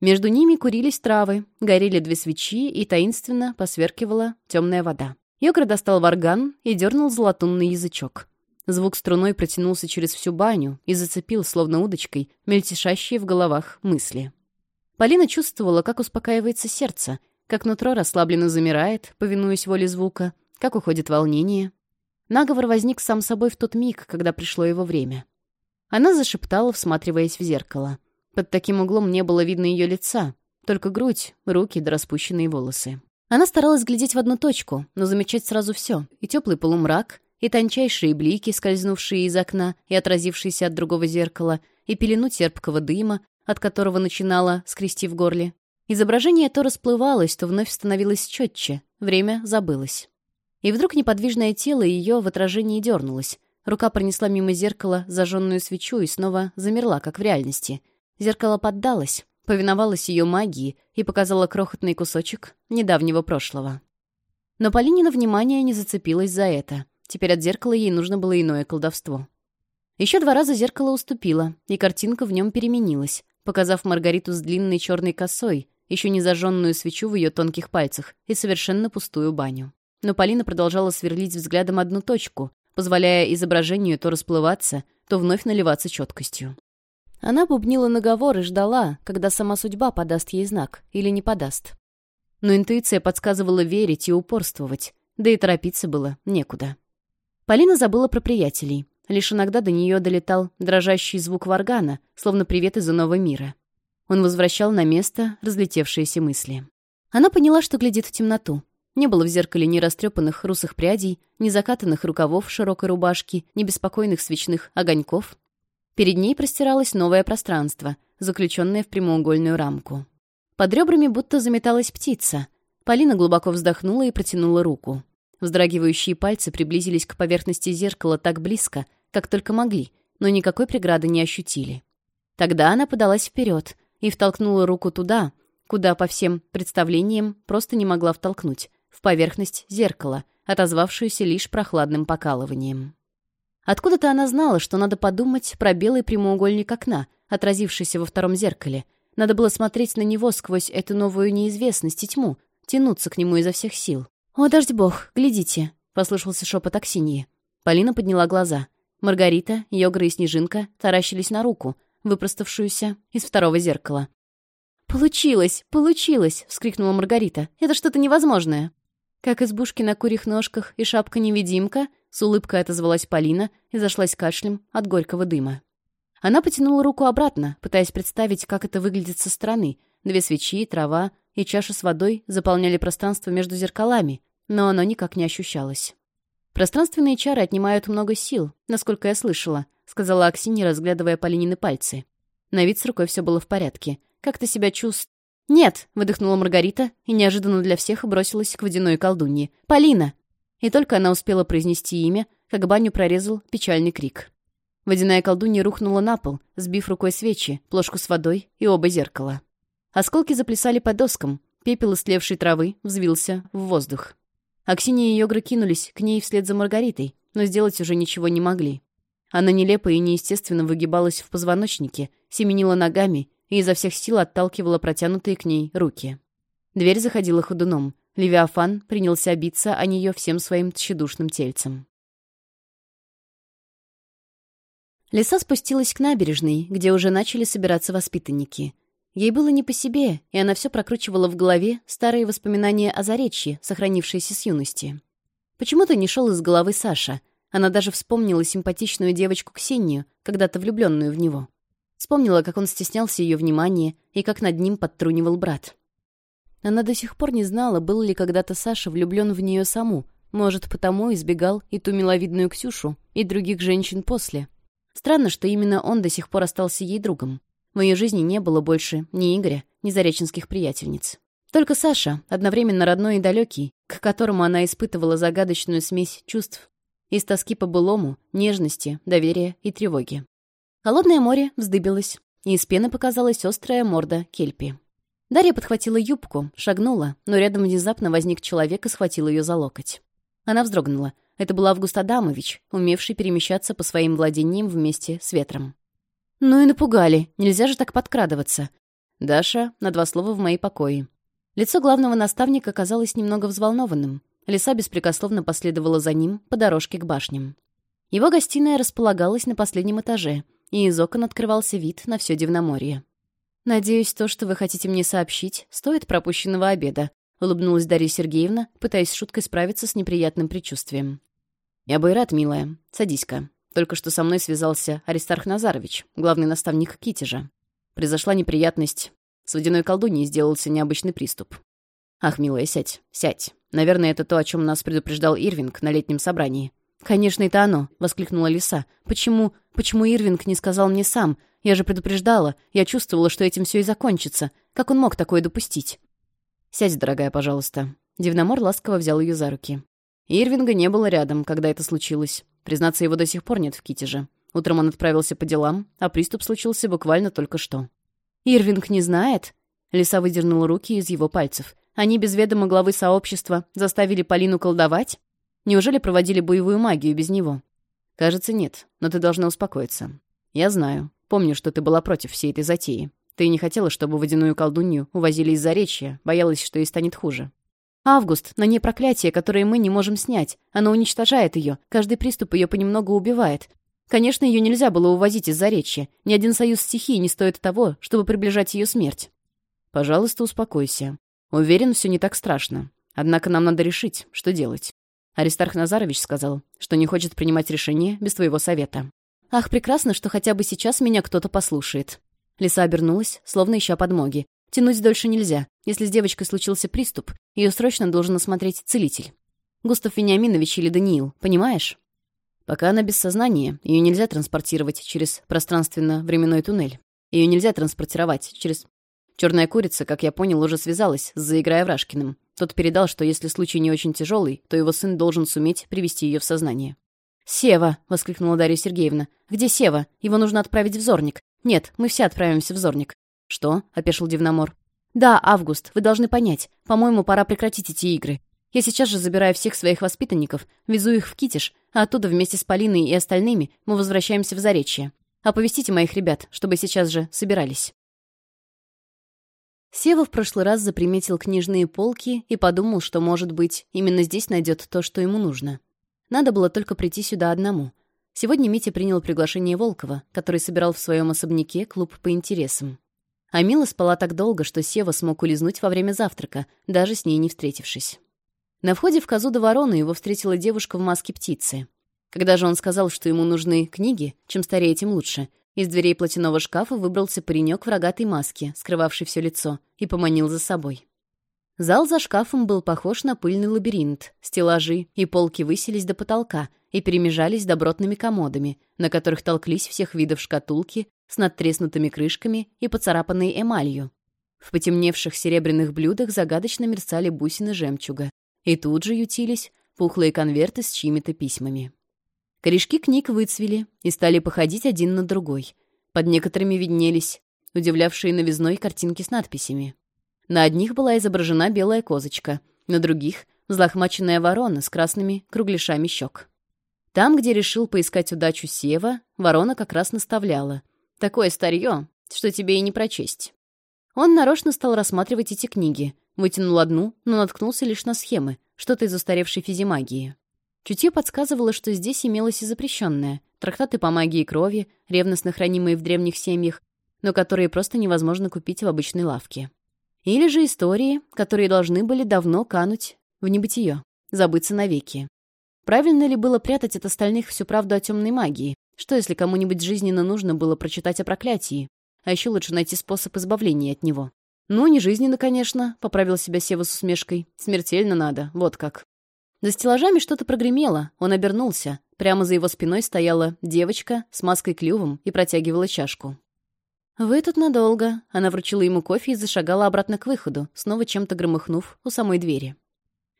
Между ними курились травы, горели две свечи и таинственно посверкивала темная вода. Йогра достал варган и дернул золотунный язычок. Звук струной протянулся через всю баню и зацепил, словно удочкой, мельтешащие в головах мысли. Полина чувствовала, как успокаивается сердце, как нутро расслабленно замирает, повинуясь воле звука, как уходит волнение. Наговор возник сам собой в тот миг, когда пришло его время. Она зашептала, всматриваясь в зеркало. Под таким углом не было видно ее лица, только грудь, руки да распущенные волосы. Она старалась глядеть в одну точку, но замечать сразу все — и теплый полумрак, и тончайшие блики, скользнувшие из окна и отразившиеся от другого зеркала, и пелену терпкого дыма, от которого начинала скрести в горле. Изображение то расплывалось, то вновь становилось четче, время забылось. И вдруг неподвижное тело ее в отражении дернулось. Рука пронесла мимо зеркала зажженную свечу и снова замерла, как в реальности. Зеркало поддалось, повиновалось ее магии и показало крохотный кусочек недавнего прошлого. Но Полинина внимание не зацепилось за это — Теперь от зеркала ей нужно было иное колдовство. Еще два раза зеркало уступило, и картинка в нем переменилась, показав Маргариту с длинной черной косой, еще не зажженную свечу в ее тонких пальцах и совершенно пустую баню. Но Полина продолжала сверлить взглядом одну точку, позволяя изображению то расплываться, то вновь наливаться четкостью. Она бубнила наговор и ждала, когда сама судьба подаст ей знак или не подаст. Но интуиция подсказывала верить и упорствовать, да и торопиться было некуда. Полина забыла про приятелей. Лишь иногда до нее долетал дрожащий звук варгана, словно привет из иного мира. Он возвращал на место разлетевшиеся мысли. Она поняла, что глядит в темноту. Не было в зеркале ни растрепанных русых прядей, ни закатанных рукавов широкой рубашки, ни беспокойных свечных огоньков. Перед ней простиралось новое пространство, заключенное в прямоугольную рамку. Под ребрами будто заметалась птица. Полина глубоко вздохнула и протянула руку. Вздрагивающие пальцы приблизились к поверхности зеркала так близко, как только могли, но никакой преграды не ощутили. Тогда она подалась вперед и втолкнула руку туда, куда, по всем представлениям, просто не могла втолкнуть, в поверхность зеркала, отозвавшуюся лишь прохладным покалыванием. Откуда-то она знала, что надо подумать про белый прямоугольник окна, отразившийся во втором зеркале. Надо было смотреть на него сквозь эту новую неизвестность и тьму, тянуться к нему изо всех сил дождь бог, глядите!» — послышался шепот Аксиньи. Полина подняла глаза. Маргарита, Йогра и Снежинка таращились на руку, выпроставшуюся из второго зеркала. «Получилось! Получилось!» — вскрикнула Маргарита. «Это что-то невозможное!» Как избушки на курьих ножках и шапка-невидимка, с улыбкой отозвалась Полина и зашлась кашлем от горького дыма. Она потянула руку обратно, пытаясь представить, как это выглядит со стороны. Две свечи, трава и чаша с водой заполняли пространство между зеркалами, но оно никак не ощущалось. «Пространственные чары отнимают много сил, насколько я слышала», сказала Аксинья, разглядывая Полинины пальцы. На вид с рукой все было в порядке. «Как ты себя чувств...» «Нет!» — выдохнула Маргарита и неожиданно для всех бросилась к водяной колдунье. «Полина!» И только она успела произнести имя, как баню прорезал печальный крик. Водяная колдунья рухнула на пол, сбив рукой свечи, плошку с водой и оба зеркала. Осколки заплясали по доскам, пепел истлевшей травы взвился в воздух. Аксинья и Йогра кинулись к ней вслед за Маргаритой, но сделать уже ничего не могли. Она нелепо и неестественно выгибалась в позвоночнике, семенила ногами и изо всех сил отталкивала протянутые к ней руки. Дверь заходила ходуном. Левиафан принялся биться о нее всем своим тщедушным тельцем. Лиса спустилась к набережной, где уже начали собираться воспитанники — Ей было не по себе, и она все прокручивала в голове старые воспоминания о Заречье, сохранившиеся с юности. Почему-то не шел из головы Саша. Она даже вспомнила симпатичную девочку Ксению, когда-то влюбленную в него. Вспомнила, как он стеснялся ее внимания и как над ним подтрунивал брат. Она до сих пор не знала, был ли когда-то Саша влюблен в нее саму, может, потому избегал и ту миловидную Ксюшу, и других женщин после. Странно, что именно он до сих пор остался ей другом. В ее жизни не было больше ни Игоря, ни зареченских приятельниц. Только Саша, одновременно родной и далекий, к которому она испытывала загадочную смесь чувств из тоски по былому, нежности, доверия и тревоги. Холодное море вздыбилось, и из пены показалась острая морда кельпи. Дарья подхватила юбку, шагнула, но рядом внезапно возник человек и схватил ее за локоть. Она вздрогнула. Это был Август Адамович, умевший перемещаться по своим владениям вместе с ветром. «Ну и напугали. Нельзя же так подкрадываться». Даша на два слова в мои покои. Лицо главного наставника казалось немного взволнованным. Лиса беспрекословно последовала за ним по дорожке к башням. Его гостиная располагалась на последнем этаже, и из окон открывался вид на все Дивноморье. «Надеюсь, то, что вы хотите мне сообщить, стоит пропущенного обеда», — улыбнулась Дарья Сергеевна, пытаясь шуткой справиться с неприятным предчувствием. «Я бы и рад, милая. Садись-ка». Только что со мной связался Аристарх Назарович, главный наставник Китежа. Произошла неприятность. С водяной колдуньей сделался необычный приступ. «Ах, милая, сядь, сядь. Наверное, это то, о чем нас предупреждал Ирвинг на летнем собрании». «Конечно, это оно», — воскликнула Лиса. «Почему... почему Ирвинг не сказал мне сам? Я же предупреждала. Я чувствовала, что этим все и закончится. Как он мог такое допустить?» «Сядь, дорогая, пожалуйста». Дивномор ласково взял ее за руки. Ирвинга не было рядом, когда это случилось. Признаться, его до сих пор нет в Китеже. Утром он отправился по делам, а приступ случился буквально только что. «Ирвинг не знает?» Лиса выдернула руки из его пальцев. «Они без ведома главы сообщества заставили Полину колдовать? Неужели проводили боевую магию без него?» «Кажется, нет, но ты должна успокоиться. Я знаю. Помню, что ты была против всей этой затеи. Ты не хотела, чтобы водяную колдунью увозили из-за речья, боялась, что ей станет хуже. Август на ней проклятие, которое мы не можем снять. Оно уничтожает ее. Каждый приступ ее понемногу убивает. Конечно, ее нельзя было увозить из-за речи. Ни один союз стихии не стоит того, чтобы приближать ее смерть. Пожалуйста, успокойся. Уверен, все не так страшно. Однако нам надо решить, что делать. Аристарх Назарович сказал, что не хочет принимать решение без твоего совета. «Ах, прекрасно, что хотя бы сейчас меня кто-то послушает». Лиса обернулась, словно ища подмоги. «Тянуть дольше нельзя. Если с девочкой случился приступ, ее срочно должен осмотреть целитель. Густав Вениаминович или Даниил, понимаешь? Пока она без сознания, ее нельзя транспортировать через пространственно-временной туннель. Ее нельзя транспортировать через... Черная курица, как я понял, уже связалась с заиграя Врашкиным. Тот передал, что если случай не очень тяжелый, то его сын должен суметь привести ее в сознание. «Сева!» — воскликнула Дарья Сергеевна. «Где Сева? Его нужно отправить в Зорник. Нет, мы все отправимся в Зорник». «Что?» — опешил Дивномор. «Да, Август, вы должны понять. По-моему, пора прекратить эти игры. Я сейчас же забираю всех своих воспитанников, везу их в Китиш, а оттуда вместе с Полиной и остальными мы возвращаемся в Заречье. Оповестите моих ребят, чтобы сейчас же собирались». Сева в прошлый раз заприметил книжные полки и подумал, что, может быть, именно здесь найдет то, что ему нужно. Надо было только прийти сюда одному. Сегодня Митя принял приглашение Волкова, который собирал в своем особняке клуб по интересам. Амила спала так долго, что Сева смог улизнуть во время завтрака, даже с ней не встретившись. На входе в козу до ворону его встретила девушка в маске птицы. Когда же он сказал, что ему нужны книги, чем старее, тем лучше, из дверей платяного шкафа выбрался паренек в рогатой маске, скрывавший все лицо, и поманил за собой. Зал за шкафом был похож на пыльный лабиринт. Стеллажи и полки высились до потолка и перемежались добротными комодами, на которых толклись всех видов шкатулки с надтреснутыми крышками и поцарапанной эмалью. В потемневших серебряных блюдах загадочно мерцали бусины жемчуга, и тут же ютились пухлые конверты с чьими-то письмами. Корешки книг выцвели и стали походить один на другой. Под некоторыми виднелись удивлявшие новизной картинки с надписями. На одних была изображена белая козочка, на других — взлохмаченная ворона с красными кругляшами щек. Там, где решил поискать удачу Сева, ворона как раз наставляла. «Такое старье, что тебе и не прочесть». Он нарочно стал рассматривать эти книги, вытянул одну, но наткнулся лишь на схемы, что-то из устаревшей физимагии. Чутье подсказывало, что здесь имелось и запрещенное — трактаты по магии крови, ревностно хранимые в древних семьях, но которые просто невозможно купить в обычной лавке. Или же истории, которые должны были давно кануть в небытие, забыться навеки. Правильно ли было прятать от остальных всю правду о темной магии? Что, если кому-нибудь жизненно нужно было прочитать о проклятии? А еще лучше найти способ избавления от него. «Ну, не жизненно, конечно», — поправил себя Сева с усмешкой. «Смертельно надо, вот как». За стеллажами что-то прогремело, он обернулся. Прямо за его спиной стояла девочка с маской-клювом и протягивала чашку. «Вы тут надолго». Она вручила ему кофе и зашагала обратно к выходу, снова чем-то громыхнув у самой двери.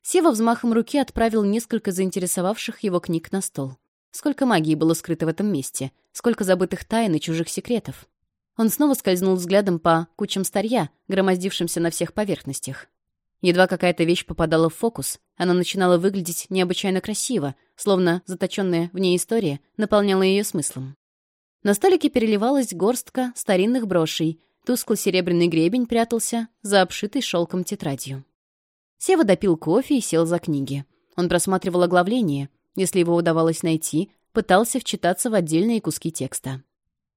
Сева взмахом руки отправил несколько заинтересовавших его книг на стол. Сколько магии было скрыто в этом месте, сколько забытых тайн и чужих секретов. Он снова скользнул взглядом по кучам старья, громоздившимся на всех поверхностях. Едва какая-то вещь попадала в фокус, она начинала выглядеть необычайно красиво, словно заточенная в ней история наполняла ее смыслом. На столике переливалась горстка старинных брошей. Тусклый серебряный гребень прятался за обшитой шелком тетрадью. Сева допил кофе и сел за книги. Он просматривал оглавление. Если его удавалось найти, пытался вчитаться в отдельные куски текста.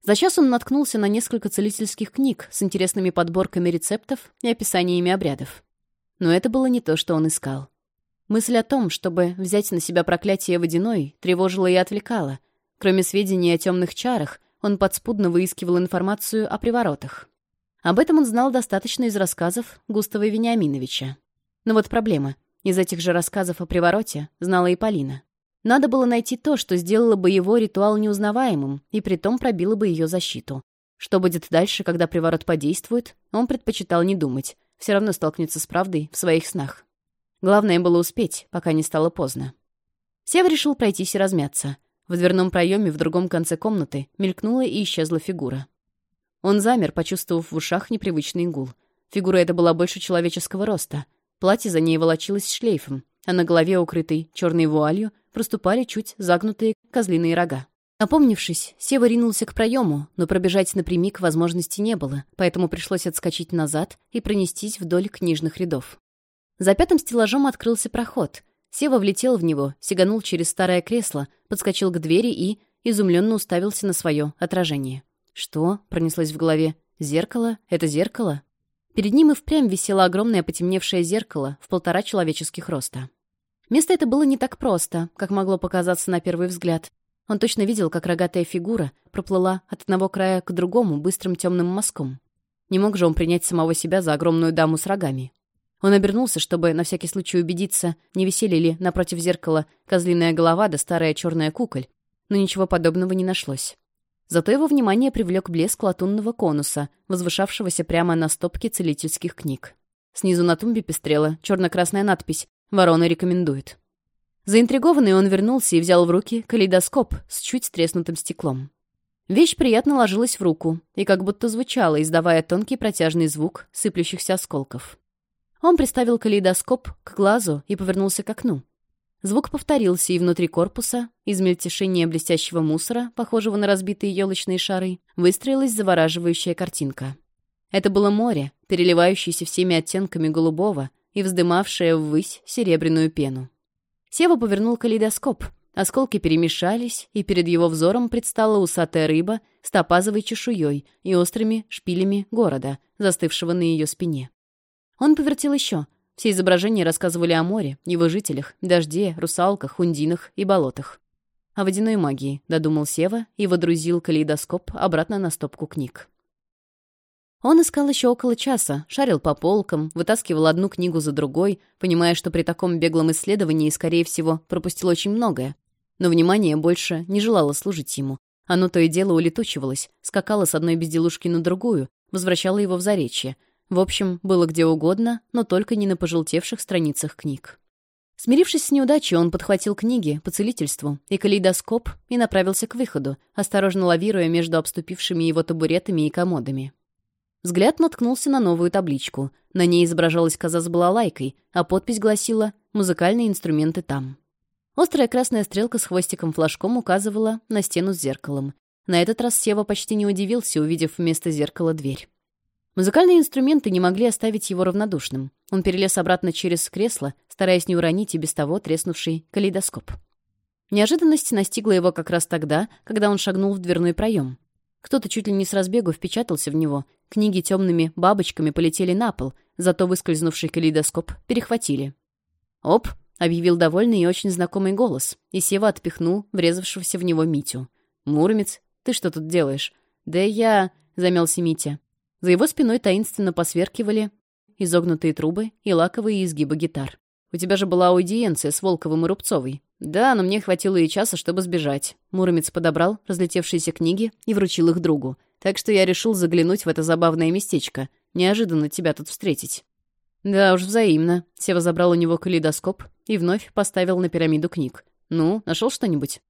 За час он наткнулся на несколько целительских книг с интересными подборками рецептов и описаниями обрядов. Но это было не то, что он искал. Мысль о том, чтобы взять на себя проклятие водяной, тревожила и отвлекала — Кроме сведений о темных чарах, он подспудно выискивал информацию о приворотах. Об этом он знал достаточно из рассказов Густава Вениаминовича. Но вот проблема. Из этих же рассказов о привороте знала и Полина. Надо было найти то, что сделало бы его ритуал неузнаваемым и притом пробило бы ее защиту. Что будет дальше, когда приворот подействует, он предпочитал не думать. Все равно столкнется с правдой в своих снах. Главное было успеть, пока не стало поздно. Сев решил пройтись и размяться. В дверном проеме в другом конце комнаты мелькнула и исчезла фигура. Он замер, почувствовав в ушах непривычный гул. Фигура эта была больше человеческого роста. Платье за ней волочилось шлейфом, а на голове, укрытой черной вуалью, проступали чуть загнутые козлиные рога. Напомнившись, Сева ринулся к проему, но пробежать напрямик возможности не было, поэтому пришлось отскочить назад и пронестись вдоль книжных рядов. За пятым стеллажом открылся проход, Сева влетел в него, сиганул через старое кресло, подскочил к двери и изумленно уставился на свое отражение. «Что?» — пронеслось в голове. «Зеркало? Это зеркало?» Перед ним и впрямь висело огромное потемневшее зеркало в полтора человеческих роста. Место это было не так просто, как могло показаться на первый взгляд. Он точно видел, как рогатая фигура проплыла от одного края к другому быстрым темным мазком. Не мог же он принять самого себя за огромную даму с рогами. Он обернулся, чтобы на всякий случай убедиться, не висели ли напротив зеркала козлиная голова да старая черная куколь, но ничего подобного не нашлось. Зато его внимание привлек блеск латунного конуса, возвышавшегося прямо на стопке целительских книг. Снизу на тумбе пестрела черно-красная надпись «Ворона рекомендует». Заинтригованный он вернулся и взял в руки калейдоскоп с чуть стреснутым стеклом. Вещь приятно ложилась в руку и как будто звучала, издавая тонкий протяжный звук сыплющихся осколков. Он приставил калейдоскоп к глазу и повернулся к окну. Звук повторился и внутри корпуса, из мельтешения блестящего мусора, похожего на разбитые елочные шары, выстроилась завораживающая картинка. Это было море, переливающееся всеми оттенками голубого и вздымавшее ввысь серебряную пену. Сева повернул калейдоскоп. Осколки перемешались, и перед его взором предстала усатая рыба с топазовой чешуей и острыми шпилями города, застывшего на ее спине. Он повертел еще. Все изображения рассказывали о море, его жителях, дожде, русалках, хундинах и болотах. О водяной магии, додумал Сева и водрузил калейдоскоп обратно на стопку книг. Он искал еще около часа, шарил по полкам, вытаскивал одну книгу за другой, понимая, что при таком беглом исследовании, скорее всего, пропустил очень многое. Но внимание больше не желало служить ему. Оно то и дело улетучивалось, скакало с одной безделушки на другую, возвращало его в заречье — в общем, было где угодно, но только не на пожелтевших страницах книг. Смирившись с неудачей, он подхватил книги по целительству и калейдоскоп и направился к выходу, осторожно лавируя между обступившими его табуретами и комодами. Взгляд наткнулся на новую табличку. На ней изображалась коза с балалайкой, а подпись гласила «Музыкальные инструменты там». Острая красная стрелка с хвостиком-флажком указывала на стену с зеркалом. На этот раз Сева почти не удивился, увидев вместо зеркала дверь. Музыкальные инструменты не могли оставить его равнодушным. Он перелез обратно через кресло, стараясь не уронить и без того треснувший калейдоскоп. Неожиданность настигла его как раз тогда, когда он шагнул в дверной проем. Кто-то чуть ли не с разбегу впечатался в него. Книги темными бабочками полетели на пол, зато выскользнувший калейдоскоп перехватили. «Оп!» — объявил довольный и очень знакомый голос, и Сева отпихнул врезавшегося в него Митю. «Муромец, ты что тут делаешь?» «Да я...» — замялся Митя. За его спиной таинственно посверкивали изогнутые трубы и лаковые изгибы гитар. «У тебя же была аудиенция с Волковым и Рубцовой». «Да, но мне хватило и часа, чтобы сбежать». Муромец подобрал разлетевшиеся книги и вручил их другу. «Так что я решил заглянуть в это забавное местечко. Неожиданно тебя тут встретить». «Да уж, взаимно». Сева забрал у него калейдоскоп и вновь поставил на пирамиду книг. «Ну, нашел что-нибудь?»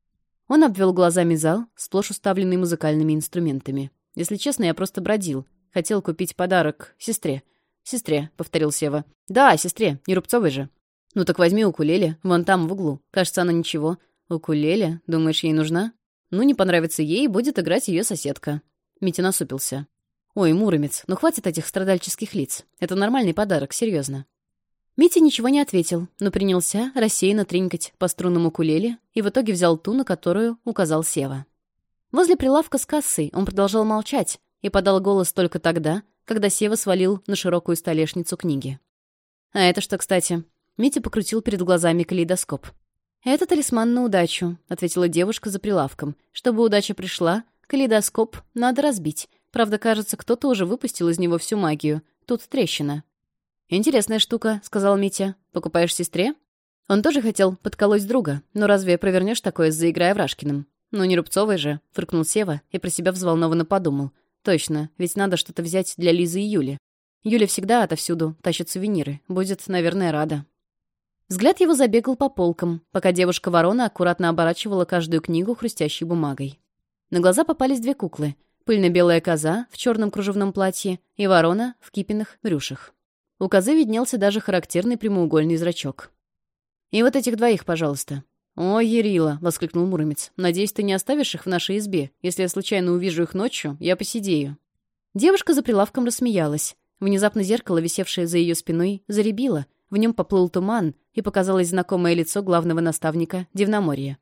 Он обвел глазами зал, сплошь уставленный музыкальными инструментами. «Если честно, я просто бродил хотел купить подарок сестре». «Сестре», — повторил Сева. «Да, сестре, не Рубцовой же». «Ну так возьми укулеле, вон там, в углу. Кажется, она ничего». «Укулеле? Думаешь, ей нужна?» «Ну, не понравится ей, будет играть ее соседка». Митя насупился. «Ой, Муромец, ну хватит этих страдальческих лиц. Это нормальный подарок, серьезно. Митя ничего не ответил, но принялся рассеянно тринкать по струнам укулеле и в итоге взял ту, на которую указал Сева. Возле прилавка с кассой он продолжал молчать, и подал голос только тогда, когда Сева свалил на широкую столешницу книги. А это что, кстати? Митя покрутил перед глазами калейдоскоп. «Это талисман на удачу», — ответила девушка за прилавком. «Чтобы удача пришла, калейдоскоп надо разбить. Правда, кажется, кто-то уже выпустил из него всю магию. Тут трещина». «Интересная штука», — сказал Митя. «Покупаешь сестре?» Он тоже хотел подколоть друга, но разве провернешь такое, заиграя Врашкиным? «Ну, не Рубцовой же», — фыркнул Сева и про себя взволнованно подумал. Точно, ведь надо что-то взять для Лизы и Юли. Юля всегда отовсюду тащит сувениры. Будет, наверное, рада. Взгляд его забегал по полкам, пока девушка-ворона аккуратно оборачивала каждую книгу хрустящей бумагой. На глаза попались две куклы. Пыльно-белая коза в черном кружевном платье и ворона в кипиных рюшах. У козы виднелся даже характерный прямоугольный зрачок. «И вот этих двоих, пожалуйста», «О, Ярила!» — воскликнул Муромец. «Надеюсь, ты не оставишь их в нашей избе. Если я случайно увижу их ночью, я посидею». Девушка за прилавком рассмеялась. Внезапно зеркало, висевшее за ее спиной, заребило. В нем поплыл туман, и показалось знакомое лицо главного наставника Дивноморья.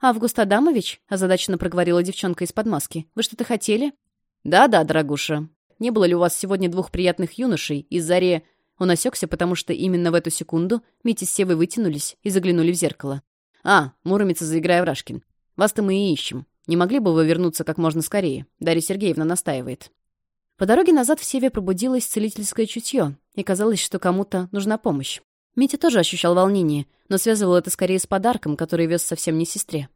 «Август Адамович?» — озадаченно проговорила девчонка из-под маски. «Вы что-то хотели?» «Да-да, дорогуша. Не было ли у вас сегодня двух приятных юношей из заре...» Он осекся, потому что именно в эту секунду Митя с Севой вытянулись и заглянули в зеркало. «А, Муромец заиграя в Рашкин. Вас-то мы и ищем. Не могли бы вы вернуться как можно скорее?» Дарья Сергеевна настаивает. По дороге назад в Севе пробудилось целительское чутье, и казалось, что кому-то нужна помощь. Митя тоже ощущал волнение, но связывал это скорее с подарком, который вез совсем не сестре.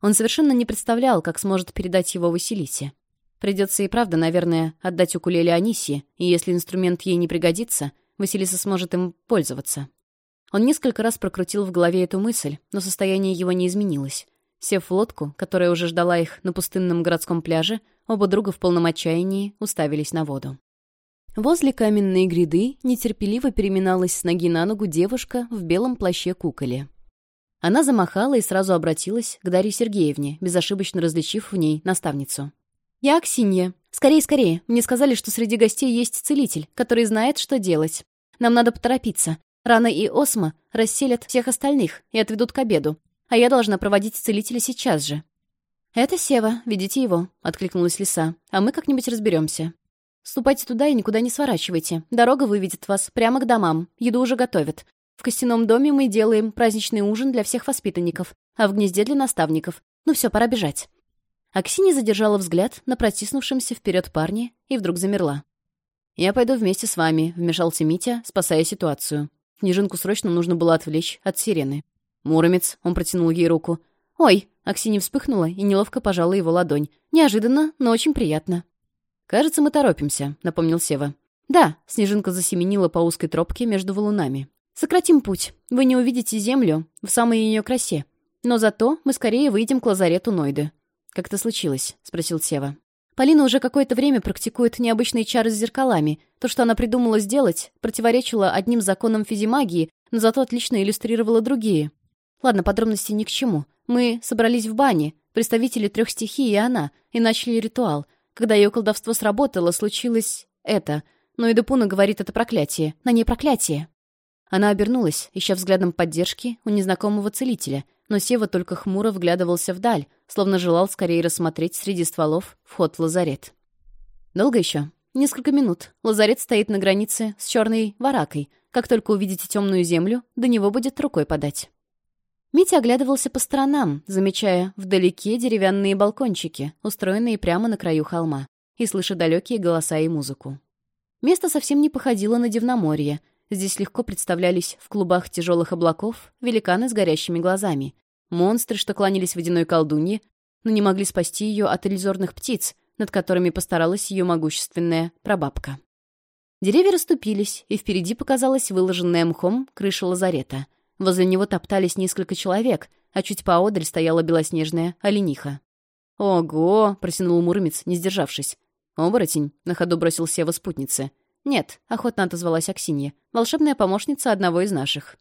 Он совершенно не представлял, как сможет передать его Василисе. Придется и правда, наверное, отдать укулеле Анисе, и если инструмент ей не пригодится, Василиса сможет им пользоваться. Он несколько раз прокрутил в голове эту мысль, но состояние его не изменилось. Сев в лодку, которая уже ждала их на пустынном городском пляже, оба друга в полном отчаянии уставились на воду. Возле каменной гряды нетерпеливо переминалась с ноги на ногу девушка в белом плаще куколи. Она замахала и сразу обратилась к Дарье Сергеевне, безошибочно различив в ней наставницу. «Я Аксинья. Скорее, скорее. Мне сказали, что среди гостей есть целитель, который знает, что делать. Нам надо поторопиться. Рана и Осма расселят всех остальных и отведут к обеду, а я должна проводить целителя сейчас же». «Это Сева, видите его», — откликнулась лиса, «а мы как-нибудь разберемся. Ступайте туда и никуда не сворачивайте. Дорога выведет вас прямо к домам. Еду уже готовят. В костяном доме мы делаем праздничный ужин для всех воспитанников, а в гнезде для наставников. Ну все, пора бежать». Аксинья задержала взгляд на протиснувшемся вперед парне и вдруг замерла. «Я пойду вместе с вами», — вмешался Митя, спасая ситуацию. Снежинку срочно нужно было отвлечь от сирены. Муромец, он протянул ей руку. «Ой!» — Аксинья вспыхнула и неловко пожала его ладонь. «Неожиданно, но очень приятно». «Кажется, мы торопимся», — напомнил Сева. «Да», — Снежинка засеменила по узкой тропке между валунами. «Сократим путь. Вы не увидите землю в самой ее красе. Но зато мы скорее выйдем к лазарету Нойды». «Как это случилось?» — спросил Сева. Полина уже какое-то время практикует необычные чары с зеркалами. То, что она придумала сделать, противоречило одним законам физимагии, но зато отлично иллюстрировало другие. Ладно, подробности ни к чему. Мы собрались в бане, представители трех стихий и она, и начали ритуал. Когда ее колдовство сработало, случилось это. Но Эдупуна говорит это проклятие. На ней проклятие. Она обернулась, ища взглядом поддержки у незнакомого целителя, но Сева только хмуро вглядывался вдаль, словно желал скорее рассмотреть среди стволов вход в лазарет. «Долго еще?» «Несколько минут. Лазарет стоит на границе с черной варакой. Как только увидите темную землю, до него будет рукой подать». Митя оглядывался по сторонам, замечая вдалеке деревянные балкончики, устроенные прямо на краю холма, и слыша далекие голоса и музыку. Место совсем не походило на Дивноморье. Здесь легко представлялись в клубах тяжелых облаков великаны с горящими глазами, Монстры, что кланялись водяной колдунье, но не могли спасти ее от иллюзорных птиц, над которыми постаралась ее могущественная прабабка. Деревья расступились, и впереди показалась выложенная мхом крыша лазарета. Возле него топтались несколько человек, а чуть поодаль стояла белоснежная олениха. «Ого!» — протянул Муромец, не сдержавшись. «Оборотень!» — на ходу бросил Сева спутнице. «Нет», — охотно отозвалась Аксинья, волшебная помощница одного из наших.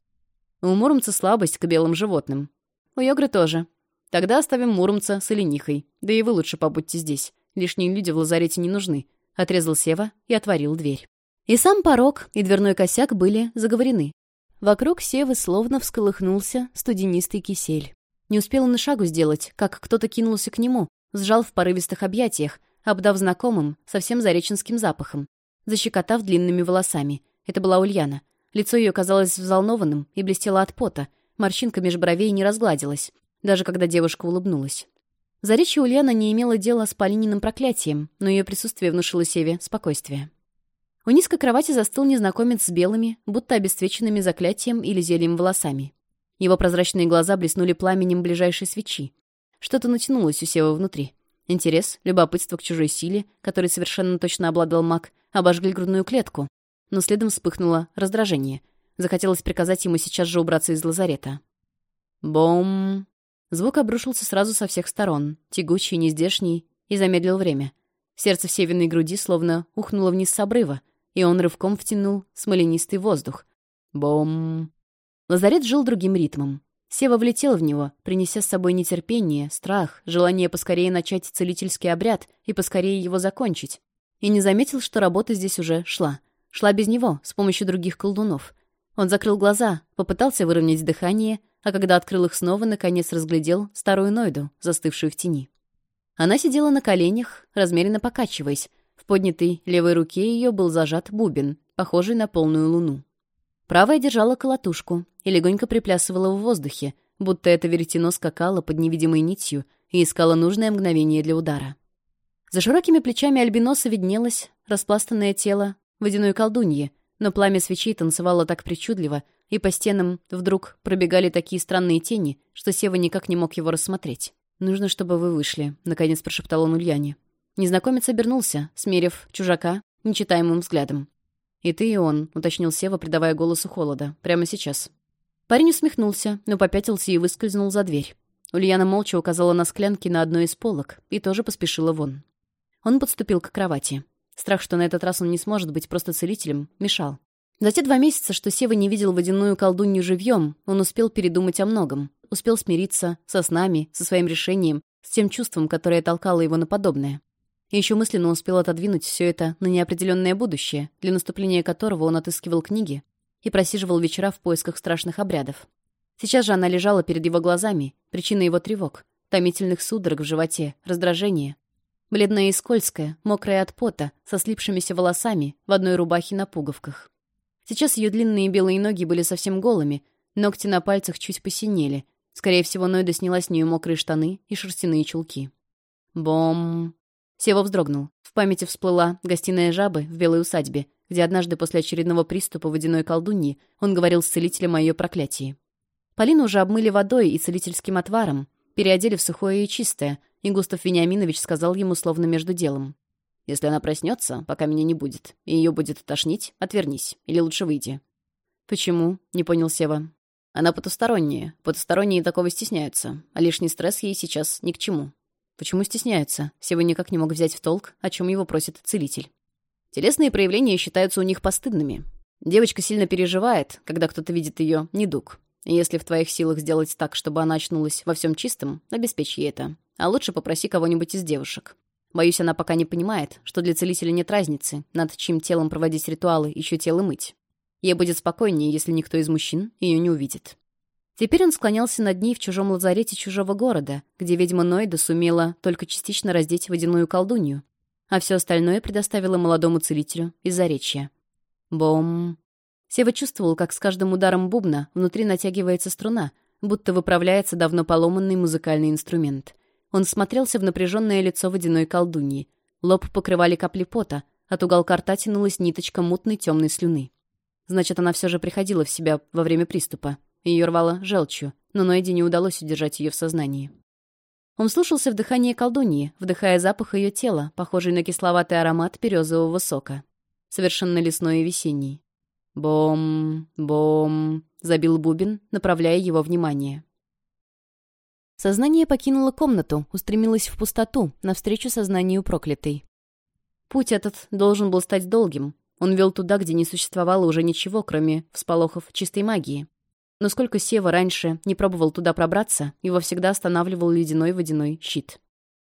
У Муромца слабость к белым животным. У Йогры тоже. Тогда оставим Муромца с Оленихой. Да и вы лучше побудьте здесь. Лишние люди в лазарете не нужны. Отрезал Сева и отворил дверь. И сам порог, и дверной косяк были заговорены. Вокруг Севы словно всколыхнулся студенистый кисель. Не успел он и шагу сделать, как кто-то кинулся к нему, сжал в порывистых объятиях, обдав знакомым, совсем зареченским запахом, защекотав длинными волосами. Это была Ульяна. Лицо ее казалось взволнованным и блестело от пота, Морщинка меж бровей не разгладилась, даже когда девушка улыбнулась. Заречья Ульяна не имела дела с Полининым проклятием, но ее присутствие внушило Севе спокойствие. У низкой кровати застыл незнакомец с белыми, будто обесцвеченными заклятием или зельем волосами. Его прозрачные глаза блеснули пламенем ближайшей свечи. Что-то натянулось у Сева внутри. Интерес, любопытство к чужой силе, которой совершенно точно обладал маг, обожгли грудную клетку. Но следом вспыхнуло раздражение — Захотелось приказать ему сейчас же убраться из лазарета. Бом! Звук обрушился сразу со всех сторон, тягучий, нездешний, и замедлил время. Сердце в северной груди словно ухнуло вниз с обрыва, и он рывком втянул смоленистый воздух. Бом! Лазарет жил другим ритмом. Сева влетел в него, принеся с собой нетерпение, страх, желание поскорее начать целительский обряд и поскорее его закончить. И не заметил, что работа здесь уже шла. Шла без него, с помощью других колдунов. Он закрыл глаза, попытался выровнять дыхание, а когда открыл их снова, наконец разглядел старую Нойду, застывшую в тени. Она сидела на коленях, размеренно покачиваясь. В поднятой левой руке ее был зажат бубен, похожий на полную луну. Правая держала колотушку и легонько приплясывала в воздухе, будто это веретено скакало под невидимой нитью и искало нужное мгновение для удара. За широкими плечами альбиноса виднелось распластанное тело водяной колдуньи, но пламя свечей танцевало так причудливо, и по стенам вдруг пробегали такие странные тени, что Сева никак не мог его рассмотреть. «Нужно, чтобы вы вышли», — наконец прошептал он Ульяне. Незнакомец обернулся, смерив чужака нечитаемым взглядом. «И ты, и он», — уточнил Сева, придавая голосу холода. «Прямо сейчас». Парень усмехнулся, но попятился и выскользнул за дверь. Ульяна молча указала на склянки на одной из полок и тоже поспешила вон. Он подступил к кровати. Страх, что на этот раз он не сможет быть просто целителем, мешал. За те два месяца, что Сева не видел водяную колдунью живьем, он успел передумать о многом. Успел смириться со снами, со своим решением, с тем чувством, которое толкало его на подобное. И еще мысленно успел отодвинуть все это на неопределенное будущее, для наступления которого он отыскивал книги и просиживал вечера в поисках страшных обрядов. Сейчас же она лежала перед его глазами, причина его тревог, томительных судорог в животе, раздражения, Бледная и скользкая, мокрая от пота, со слипшимися волосами, в одной рубахе на пуговках. Сейчас ее длинные белые ноги были совсем голыми, ногти на пальцах чуть посинели. Скорее всего, Нойда сняла с нее мокрые штаны и шерстяные чулки. Бом! Сева вздрогнул. В памяти всплыла гостиная жабы в белой усадьбе, где однажды после очередного приступа водяной колдуньи он говорил с целителем о ее проклятии. Полину уже обмыли водой и целительским отваром, переодели в сухое и чистое — и Густав Вениаминович сказал ему словно между делом. «Если она проснется, пока меня не будет, и ее будет тошнить, отвернись, или лучше выйди». «Почему?» — не понял Сева. «Она потусторонняя. Потусторонние такого стесняются, а лишний стресс ей сейчас ни к чему». «Почему стесняется?" Сева никак не мог взять в толк, о чем его просит целитель. «Телесные проявления считаются у них постыдными. Девочка сильно переживает, когда кто-то видит ее недуг. И если в твоих силах сделать так, чтобы она очнулась во всем чистом, обеспечь ей это. А лучше попроси кого-нибудь из девушек. Боюсь, она пока не понимает, что для целителя нет разницы, над чьим телом проводить ритуалы и чье тело мыть. Ей будет спокойнее, если никто из мужчин ее не увидит. Теперь он склонялся над ней в чужом лазарете чужого города, где ведьма Нойда сумела только частично раздеть водяную колдунью, а все остальное предоставила молодому целителю из заречья. Бом. Сева чувствовал, как с каждым ударом бубна внутри натягивается струна, будто выправляется давно поломанный музыкальный инструмент — он смотрелся в напряженное лицо водяной колдуньи. Лоб покрывали капли пота, от уголка рта тянулась ниточка мутной темной слюны. Значит, она все же приходила в себя во время приступа. Ее рвало желчью, но Ноэде не удалось удержать ее в сознании. Он слушался в дыхании колдуньи, вдыхая запах ее тела, похожий на кисловатый аромат березового сока. Совершенно лесной и весенний. «Бом, бом», — забил бубен, направляя его внимание. Сознание покинуло комнату, устремилось в пустоту, навстречу сознанию проклятой. Путь этот должен был стать долгим. Он вел туда, где не существовало уже ничего, кроме всполохов чистой магии. Но сколько Сева раньше не пробовал туда пробраться, его всегда останавливал ледяной водяной щит.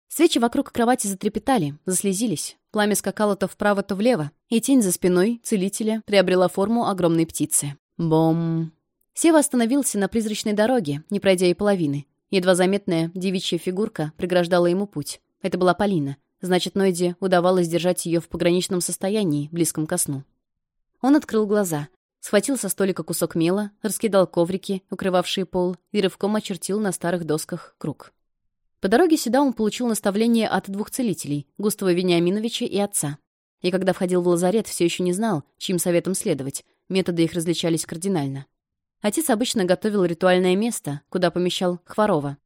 Свечи вокруг кровати затрепетали, заслезились. Пламя скакало то вправо, то влево, и тень за спиной целителя приобрела форму огромной птицы. Бом! Сева остановился на призрачной дороге, не пройдя и половины. Едва заметная девичья фигурка преграждала ему путь. Это была Полина. Значит, Нойде удавалось держать ее в пограничном состоянии, близком ко сну. Он открыл глаза, схватил со столика кусок мела, раскидал коврики, укрывавшие пол, и рывком очертил на старых досках круг. По дороге сюда он получил наставление от двух целителей, Густава Вениаминовича и отца. И когда входил в лазарет, все еще не знал, чьим советом следовать. Методы их различались кардинально. Отец обычно готовил ритуальное место, куда помещал Хворова.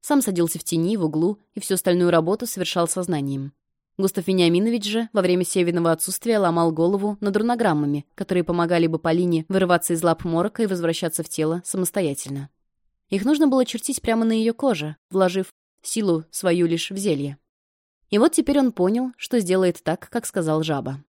Сам садился в тени, в углу, и всю остальную работу совершал сознанием. Густав Вениаминович же во время Севиного отсутствия ломал голову над рунограммами, которые помогали бы Полине вырываться из лап морока и возвращаться в тело самостоятельно. Их нужно было чертить прямо на ее коже, вложив силу свою лишь в зелье. И вот теперь он понял, что сделает так, как сказал жаба.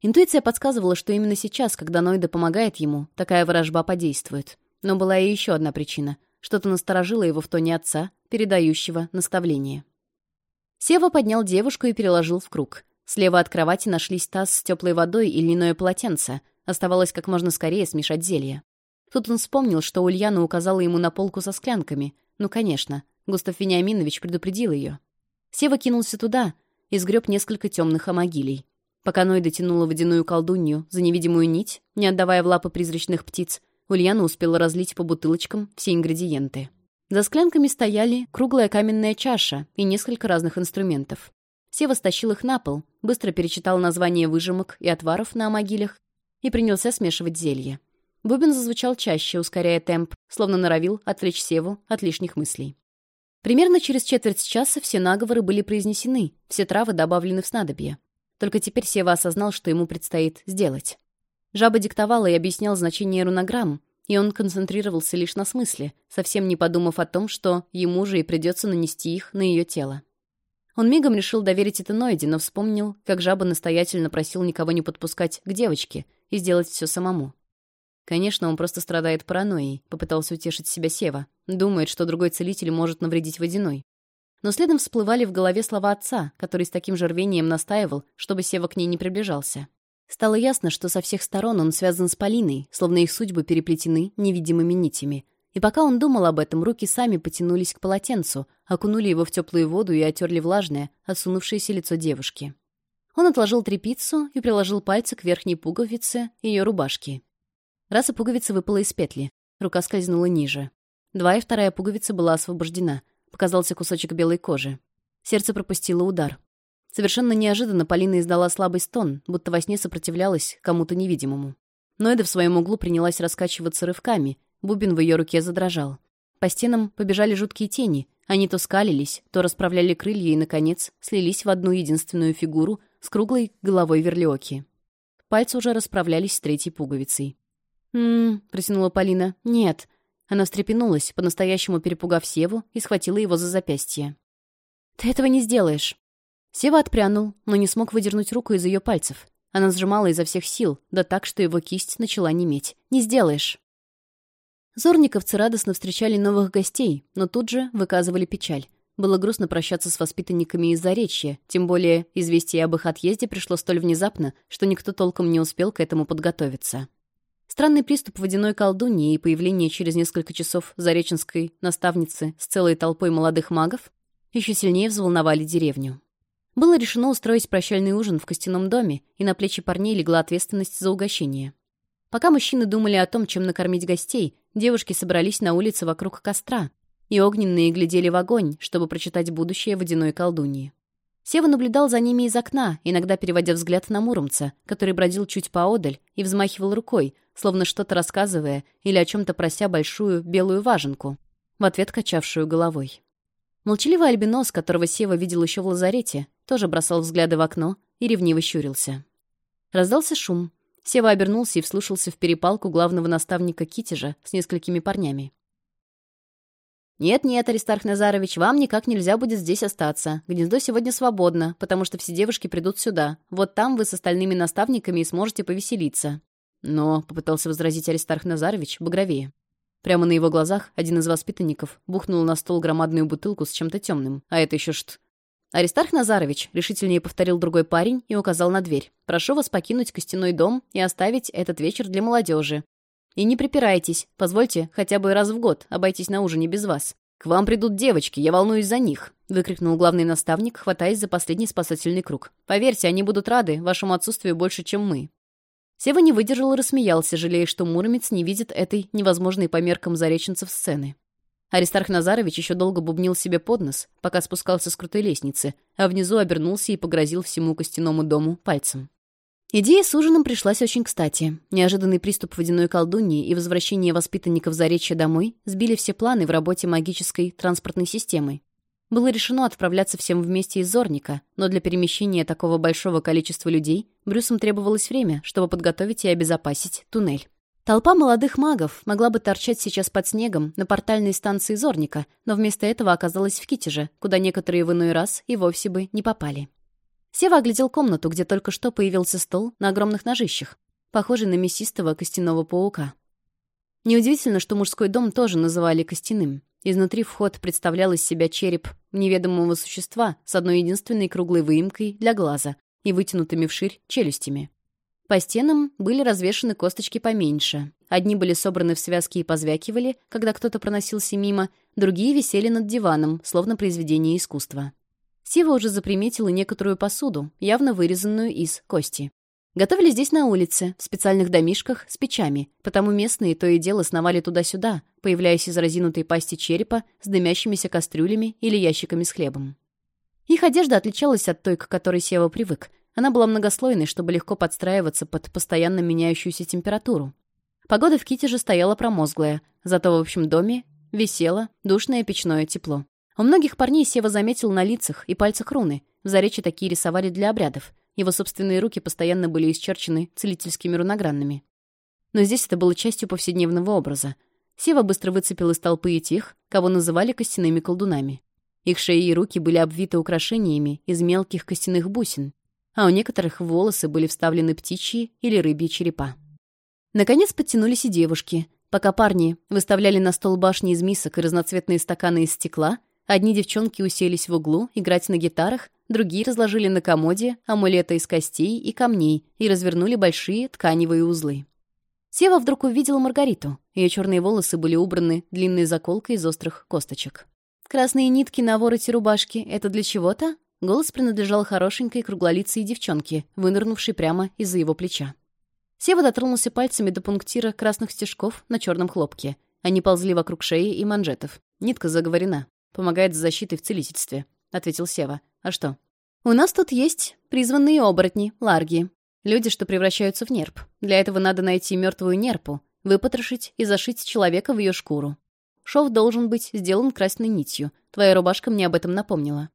Интуиция подсказывала, что именно сейчас, когда Нойда помогает ему, такая вражба подействует. Но была и еще одна причина. Что-то насторожило его в тоне отца, передающего наставление. Сева поднял девушку и переложил в круг. Слева от кровати нашлись таз с теплой водой и льняное полотенце. Оставалось как можно скорее смешать зелье. Тут он вспомнил, что Ульяна указала ему на полку со склянками. Ну, конечно, Густав Вениаминович предупредил ее. Сева кинулся туда и сгреб несколько темных амогилей. Пока Нойда тянула водяную колдунью за невидимую нить, не отдавая в лапы призрачных птиц, Ульяна успела разлить по бутылочкам все ингредиенты. За склянками стояли круглая каменная чаша и несколько разных инструментов. Сева стащил их на пол, быстро перечитал названия выжимок и отваров на могилях и принялся смешивать зелье. Бубен зазвучал чаще, ускоряя темп, словно норовил отвлечь Севу от лишних мыслей. Примерно через четверть часа все наговоры были произнесены, все травы добавлены в снадобье. Только теперь Сева осознал, что ему предстоит сделать. Жаба диктовала и объяснял значение рунограмм, и он концентрировался лишь на смысле, совсем не подумав о том, что ему же и придется нанести их на ее тело. Он мигом решил доверить это Нойде, но вспомнил, как жаба настоятельно просил никого не подпускать к девочке и сделать все самому. Конечно, он просто страдает паранойей, попытался утешить себя Сева. Думает, что другой целитель может навредить водяной. Но следом всплывали в голове слова отца, который с таким же рвением настаивал, чтобы Сева к ней не приближался. Стало ясно, что со всех сторон он связан с Полиной, словно их судьбы переплетены невидимыми нитями. И пока он думал об этом, руки сами потянулись к полотенцу, окунули его в теплую воду и отерли влажное, отсунувшееся лицо девушки. Он отложил трепицу и приложил пальцы к верхней пуговице ее рубашки. Раз и пуговица выпала из петли, рука скользнула ниже. Два и вторая пуговица была освобождена — показался кусочек белой кожи. Сердце пропустило удар. Совершенно неожиданно Полина издала слабый стон, будто во сне сопротивлялась кому-то невидимому. Ноэда в своем углу принялась раскачиваться рывками, бубен в ее руке задрожал. По стенам побежали жуткие тени, они то скалились, то расправляли крылья и, наконец, слились в одну единственную фигуру с круглой головой верлиоки. Пальцы уже расправлялись с третьей пуговицей. «М-м-м», протянула Полина, — «нет, она встрепенулась, по-настоящему перепугав Севу, и схватила его за запястье. «Ты этого не сделаешь!» Сева отпрянул, но не смог выдернуть руку из ее пальцев. Она сжимала изо всех сил, да так, что его кисть начала неметь. «Не сделаешь!» Зорниковцы радостно встречали новых гостей, но тут же выказывали печаль. Было грустно прощаться с воспитанниками из-за речи, тем более известие об их отъезде пришло столь внезапно, что никто толком не успел к этому подготовиться. Странный приступ водяной колдуньи и появление через несколько часов Зареченской наставницы с целой толпой молодых магов еще сильнее взволновали деревню. Было решено устроить прощальный ужин в костяном доме, и на плечи парней легла ответственность за угощение. Пока мужчины думали о том, чем накормить гостей, девушки собрались на улице вокруг костра, и огненные глядели в огонь, чтобы прочитать будущее водяной колдуньи. Сева наблюдал за ними из окна, иногда переводя взгляд на Муромца, который бродил чуть поодаль и взмахивал рукой, словно что-то рассказывая или о чем-то прося большую белую важенку, в ответ качавшую головой. Молчаливый альбинос, которого Сева видел еще в лазарете, тоже бросал взгляды в окно и ревниво щурился. Раздался шум. Сева обернулся и вслушался в перепалку главного наставника Китежа с несколькими парнями. «Нет-нет, Аристарх Назарович, вам никак нельзя будет здесь остаться. Гнездо сегодня свободно, потому что все девушки придут сюда. Вот там вы с остальными наставниками и сможете повеселиться». Но, — попытался возразить Аристарх Назарович, багровее. Прямо на его глазах один из воспитанников бухнул на стол громадную бутылку с чем-то темным. А это еще что? «Аристарх Назарович», — решительнее повторил другой парень и указал на дверь. «Прошу вас покинуть костяной дом и оставить этот вечер для молодежи. И не припирайтесь, позвольте хотя бы раз в год обойтись на ужине без вас. «К вам придут девочки, я волнуюсь за них», — выкрикнул главный наставник, хватаясь за последний спасательный круг. «Поверьте, они будут рады вашему отсутствию больше, чем мы. Сева не выдержал и рассмеялся, жалея, что Муромец не видит этой невозможной по меркам зареченцев сцены. Аристарх Назарович еще долго бубнил себе под нос, пока спускался с крутой лестницы, а внизу обернулся и погрозил всему костяному дому пальцем. Идея с ужином пришлась очень кстати. Неожиданный приступ водяной колдуньи и возвращение воспитанников Заречья домой сбили все планы в работе магической транспортной системы было решено отправляться всем вместе из Зорника, но для перемещения такого большого количества людей Брюсом требовалось время, чтобы подготовить и обезопасить туннель. Толпа молодых магов могла бы торчать сейчас под снегом на портальной станции Зорника, но вместо этого оказалась в Китеже, куда некоторые в иной раз и вовсе бы не попали. Сева оглядел комнату, где только что появился стол на огромных ножищах, похожий на мясистого костяного паука. Неудивительно, что мужской дом тоже называли костяным. Изнутри вход представлял из себя череп неведомого существа с одной единственной круглой выемкой для глаза и вытянутыми вширь челюстями. По стенам были развешаны косточки поменьше. Одни были собраны в связки и позвякивали, когда кто-то проносился мимо, другие висели над диваном, словно произведение искусства. Сева уже заприметила некоторую посуду, явно вырезанную из кости. Готовили здесь на улице, в специальных домишках с печами, потому местные то и дело сновали туда-сюда, появляясь из разинутой пасти черепа с дымящимися кастрюлями или ящиками с хлебом. Их одежда отличалась от той, к которой Сева привык. Она была многослойной, чтобы легко подстраиваться под постоянно меняющуюся температуру. Погода в Ките же стояла промозглая, зато в общем доме висело душное печное тепло. У многих парней Сева заметил на лицах и пальцах руны. В Заречье такие рисовали для обрядов — его собственные руки постоянно были исчерчены целительскими руногранными. Но здесь это было частью повседневного образа. Сева быстро выцепил из толпы и тех, кого называли костяными колдунами. Их шеи и руки были обвиты украшениями из мелких костяных бусин, а у некоторых волосы были вставлены птичьи или рыбьи черепа. Наконец подтянулись и девушки. Пока парни выставляли на стол башни из мисок и разноцветные стаканы из стекла, одни девчонки уселись в углу играть на гитарах, другие разложили на комоде амулеты из костей и камней и развернули большие тканевые узлы. Сева вдруг увидел Маргариту. Ее черные волосы были убраны длинной заколкой из острых косточек. «Красные нитки на вороте рубашки — это для чего-то?» Голос принадлежал хорошенькой круглолицей девчонке, вынырнувшей прямо из-за его плеча. Сева дотронулся пальцами до пунктира красных стежков на черном хлопке. Они ползли вокруг шеи и манжетов. Нитка заговорена. Помогает с защитой в целительстве, — ответил Сева. А что? У нас тут есть призванные оборотни, ларги. Люди, что превращаются в нерп. Для этого надо найти мертвую нерпу, выпотрошить и зашить человека в ее шкуру. Шов должен быть сделан красной нитью. Твоя рубашка мне об этом напомнила.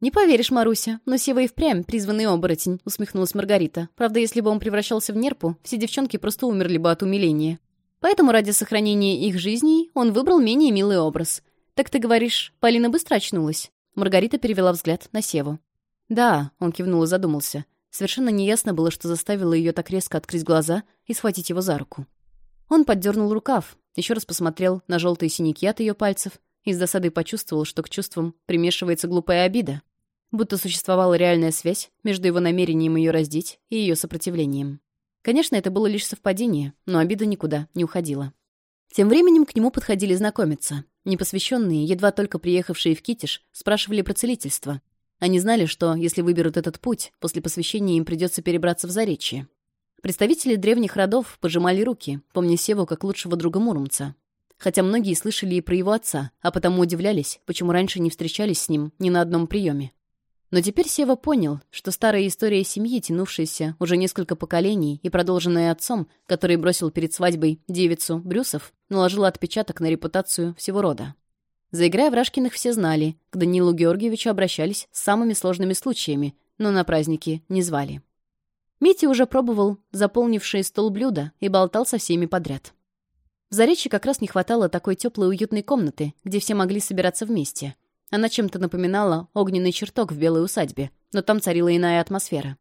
«Не поверишь, Маруся, но Сева и впрямь призванный оборотень», — усмехнулась Маргарита. «Правда, если бы он превращался в нерпу, все девчонки просто умерли бы от умиления. Поэтому ради сохранения их жизней он выбрал менее милый образ. Так ты говоришь, Полина быстро очнулась? Маргарита перевела взгляд на Севу. «Да», — он кивнул и задумался. Совершенно неясно было, что заставило ее так резко открыть глаза и схватить его за руку. Он поддернул рукав, еще раз посмотрел на желтые синяки от ее пальцев и с досадой почувствовал, что к чувствам примешивается глупая обида, будто существовала реальная связь между его намерением ее раздеть и ее сопротивлением. Конечно, это было лишь совпадение, но обида никуда не уходила. Тем временем к нему подходили знакомиться. Непосвященные, едва только приехавшие в Китиш, спрашивали про целительство. Они знали, что, если выберут этот путь, после посвящения им придется перебраться в Заречье. Представители древних родов пожимали руки, помня Севу как лучшего друга Муромца. Хотя многие слышали и про его отца, а потому удивлялись, почему раньше не встречались с ним ни на одном приеме. Но теперь Сева понял, что старая история семьи, тянувшаяся уже несколько поколений и продолженная отцом, который бросил перед свадьбой девицу Брюсов, наложила отпечаток на репутацию всего рода. За игрой Врашкиных все знали, к Данилу Георгиевичу обращались с самыми сложными случаями, но на праздники не звали. Митя уже пробовал заполнивший стол блюда и болтал со всеми подряд. В Заречье как раз не хватало такой теплой уютной комнаты, где все могли собираться вместе — она чем-то напоминала огненный чертог в белой усадьбе, но там царила иная атмосфера.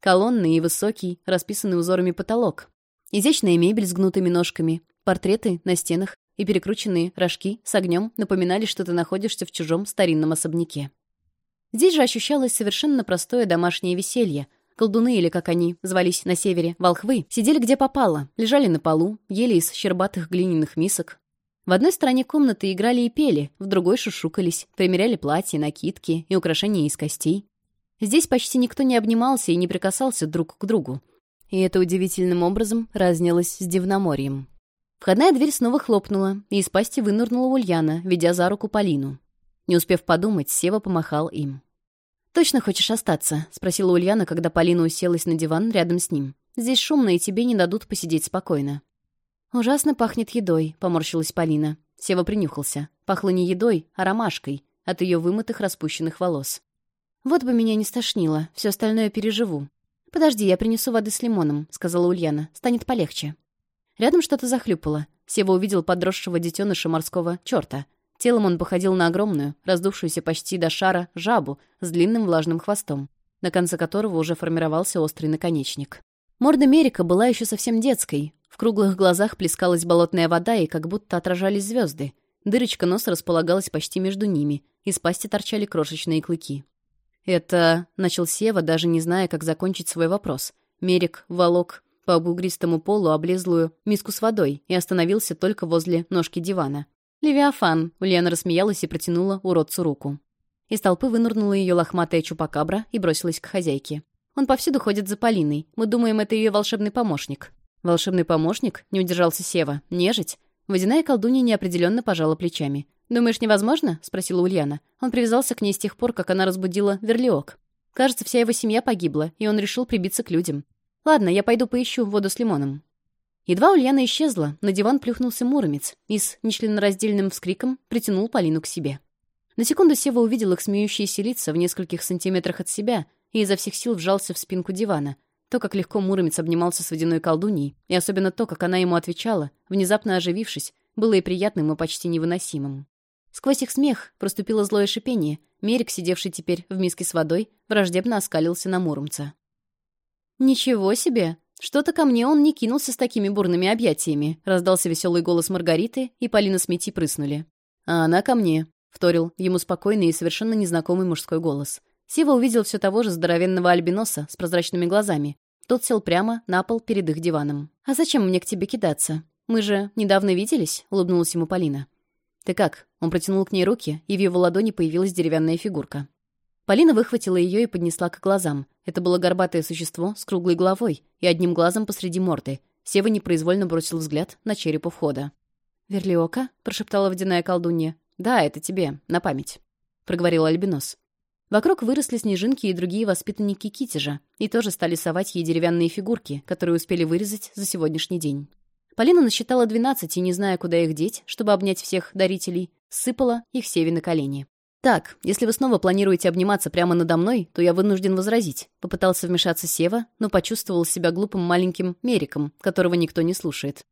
Колонны и высокий, расписанный узорами потолок. Изящная мебель с гнутыми ножками, портреты на стенах и перекрученные рожки с огнем напоминали, что ты находишься в чужом старинном особняке. Здесь же ощущалось совершенно простое домашнее веселье. Колдуны, или как они звались на севере, волхвы, сидели где попало, лежали на полу, ели из щербатых глиняных мисок, в одной стороне комнаты играли и пели, в другой шушукались, примеряли платья, накидки и украшения из костей. Здесь почти никто не обнимался и не прикасался друг к другу. И это удивительным образом разнилось с Дивноморьем. Входная дверь снова хлопнула, и из пасти вынырнула Ульяна, ведя за руку Полину. Не успев подумать, Сева помахал им. «Точно хочешь остаться?» — спросила Ульяна, когда Полина уселась на диван рядом с ним. «Здесь шумно, и тебе не дадут посидеть спокойно». «Ужасно пахнет едой», — поморщилась Полина. Сева принюхался. Пахло не едой, а ромашкой от ее вымытых распущенных волос. «Вот бы меня не стошнило, все остальное переживу». «Подожди, я принесу воды с лимоном», — сказала Ульяна. «Станет полегче». Рядом что-то захлюпало. Сева увидел подросшего детеныша морского черта. Телом он походил на огромную, раздувшуюся почти до шара, жабу с длинным влажным хвостом, на конце которого уже формировался острый наконечник. Морда Мерика была еще совсем детской, круглых глазах плескалась болотная вода и как будто отражались звезды. Дырочка носа располагалась почти между ними, из пасти торчали крошечные клыки. «Это...» — начал Сева, даже не зная, как закончить свой вопрос. Мерик волок по обугристому полу облезлую миску с водой и остановился только возле ножки дивана. «Левиафан!» — Ульяна рассмеялась и протянула уродцу руку. Из толпы вынырнула ее лохматая чупакабра и бросилась к хозяйке. «Он повсюду ходит за Полиной. Мы думаем, это ее волшебный помощник». «Волшебный помощник?» — не удержался Сева. «Нежить?» Водяная колдунья неопределенно пожала плечами. «Думаешь, невозможно?» — спросила Ульяна. Он привязался к ней с тех пор, как она разбудила верлиок. Кажется, вся его семья погибла, и он решил прибиться к людям. «Ладно, я пойду поищу воду с лимоном». Едва Ульяна исчезла, на диван плюхнулся Муромец и с нечленораздельным вскриком притянул Полину к себе. На секунду Сева увидел их смеющиеся лица в нескольких сантиметрах от себя и изо всех сил вжался в спинку дивана — то, как легко Муромец обнимался с водяной колдуньей, и особенно то, как она ему отвечала, внезапно оживившись, было и приятным, и почти невыносимым. Сквозь их смех проступило злое шипение. Мерик, сидевший теперь в миске с водой, враждебно оскалился на Муромца. «Ничего себе! Что-то ко мне он не кинулся с такими бурными объятиями», раздался веселый голос Маргариты, и Полина с мити прыснули. «А она ко мне», — вторил ему спокойный и совершенно незнакомый мужской голос. Сева увидел все того же здоровенного альбиноса с прозрачными глазами. Тот сел прямо на пол перед их диваном. «А зачем мне к тебе кидаться? Мы же недавно виделись», — улыбнулась ему Полина. «Ты как?» Он протянул к ней руки, и в его ладони появилась деревянная фигурка. Полина выхватила ее и поднесла к глазам. Это было горбатое существо с круглой головой и одним глазом посреди морды. Сева непроизвольно бросил взгляд на череп у входа. «Верлиока?» — прошептала водяная колдунья. «Да, это тебе, на память», — проговорил Альбинос. Вокруг выросли снежинки и другие воспитанники Китежа, и тоже стали совать ей деревянные фигурки, которые успели вырезать за сегодняшний день. Полина насчитала 12 и, не зная, куда их деть, чтобы обнять всех дарителей, сыпала их Севе на колени. «Так, если вы снова планируете обниматься прямо надо мной, то я вынужден возразить», — попытался вмешаться Сева, но почувствовал себя глупым маленьким Мериком, которого никто не слушает.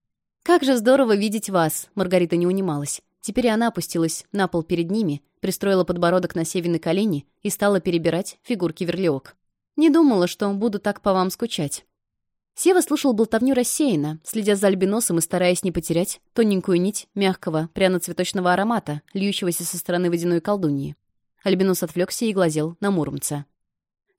«Как же здорово видеть вас!» — Маргарита не унималась. Теперь она опустилась на пол перед ними — пристроила подбородок на Севины колени и стала перебирать фигурки верлиок. «Не думала, что буду так по вам скучать». Сева слушал болтовню рассеянно, следя за альбиносом и стараясь не потерять тоненькую нить мягкого, пряно-цветочного аромата, льющегося со стороны водяной колдуньи. Альбинос отвлекся и глазел на Муромца.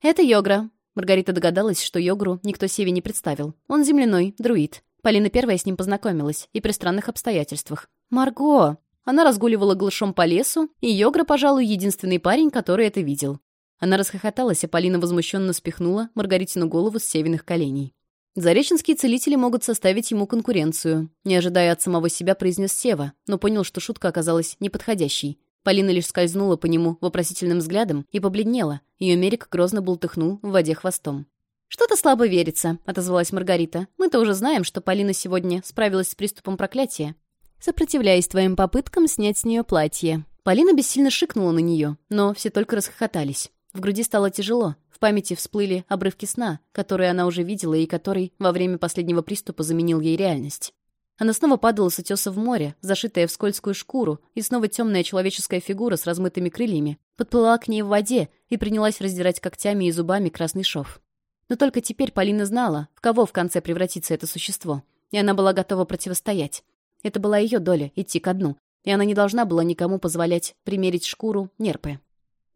«Это Йогра». Маргарита догадалась, что Йогру никто Севе не представил. Он земляной, друид. Полина первая с ним познакомилась, и при странных обстоятельствах. «Марго!» Она разгуливала глушом по лесу, и Йогра, пожалуй, единственный парень, который это видел. Она расхохоталась, а Полина возмущенно спихнула Маргаритину голову с севиных коленей. «Зареченские целители могут составить ему конкуренцию», не ожидая от самого себя, произнес Сева, но понял, что шутка оказалась неподходящей. Полина лишь скользнула по нему вопросительным взглядом и побледнела. Ее мерик грозно болтыхнул в воде хвостом. «Что-то слабо верится», — отозвалась Маргарита. «Мы-то уже знаем, что Полина сегодня справилась с приступом проклятия сопротивляясь твоим попыткам снять с нее платье. Полина бессильно шикнула на нее, но все только расхохотались. В груди стало тяжело. В памяти всплыли обрывки сна, которые она уже видела и который во время последнего приступа заменил ей реальность. Она снова падала с утеса в море, зашитая в скользкую шкуру, и снова темная человеческая фигура с размытыми крыльями подплыла к ней в воде и принялась раздирать когтями и зубами красный шов. Но только теперь Полина знала, в кого в конце превратится это существо, и она была готова противостоять. Это была ее доля — идти ко дну, и она не должна была никому позволять примерить шкуру нерпы.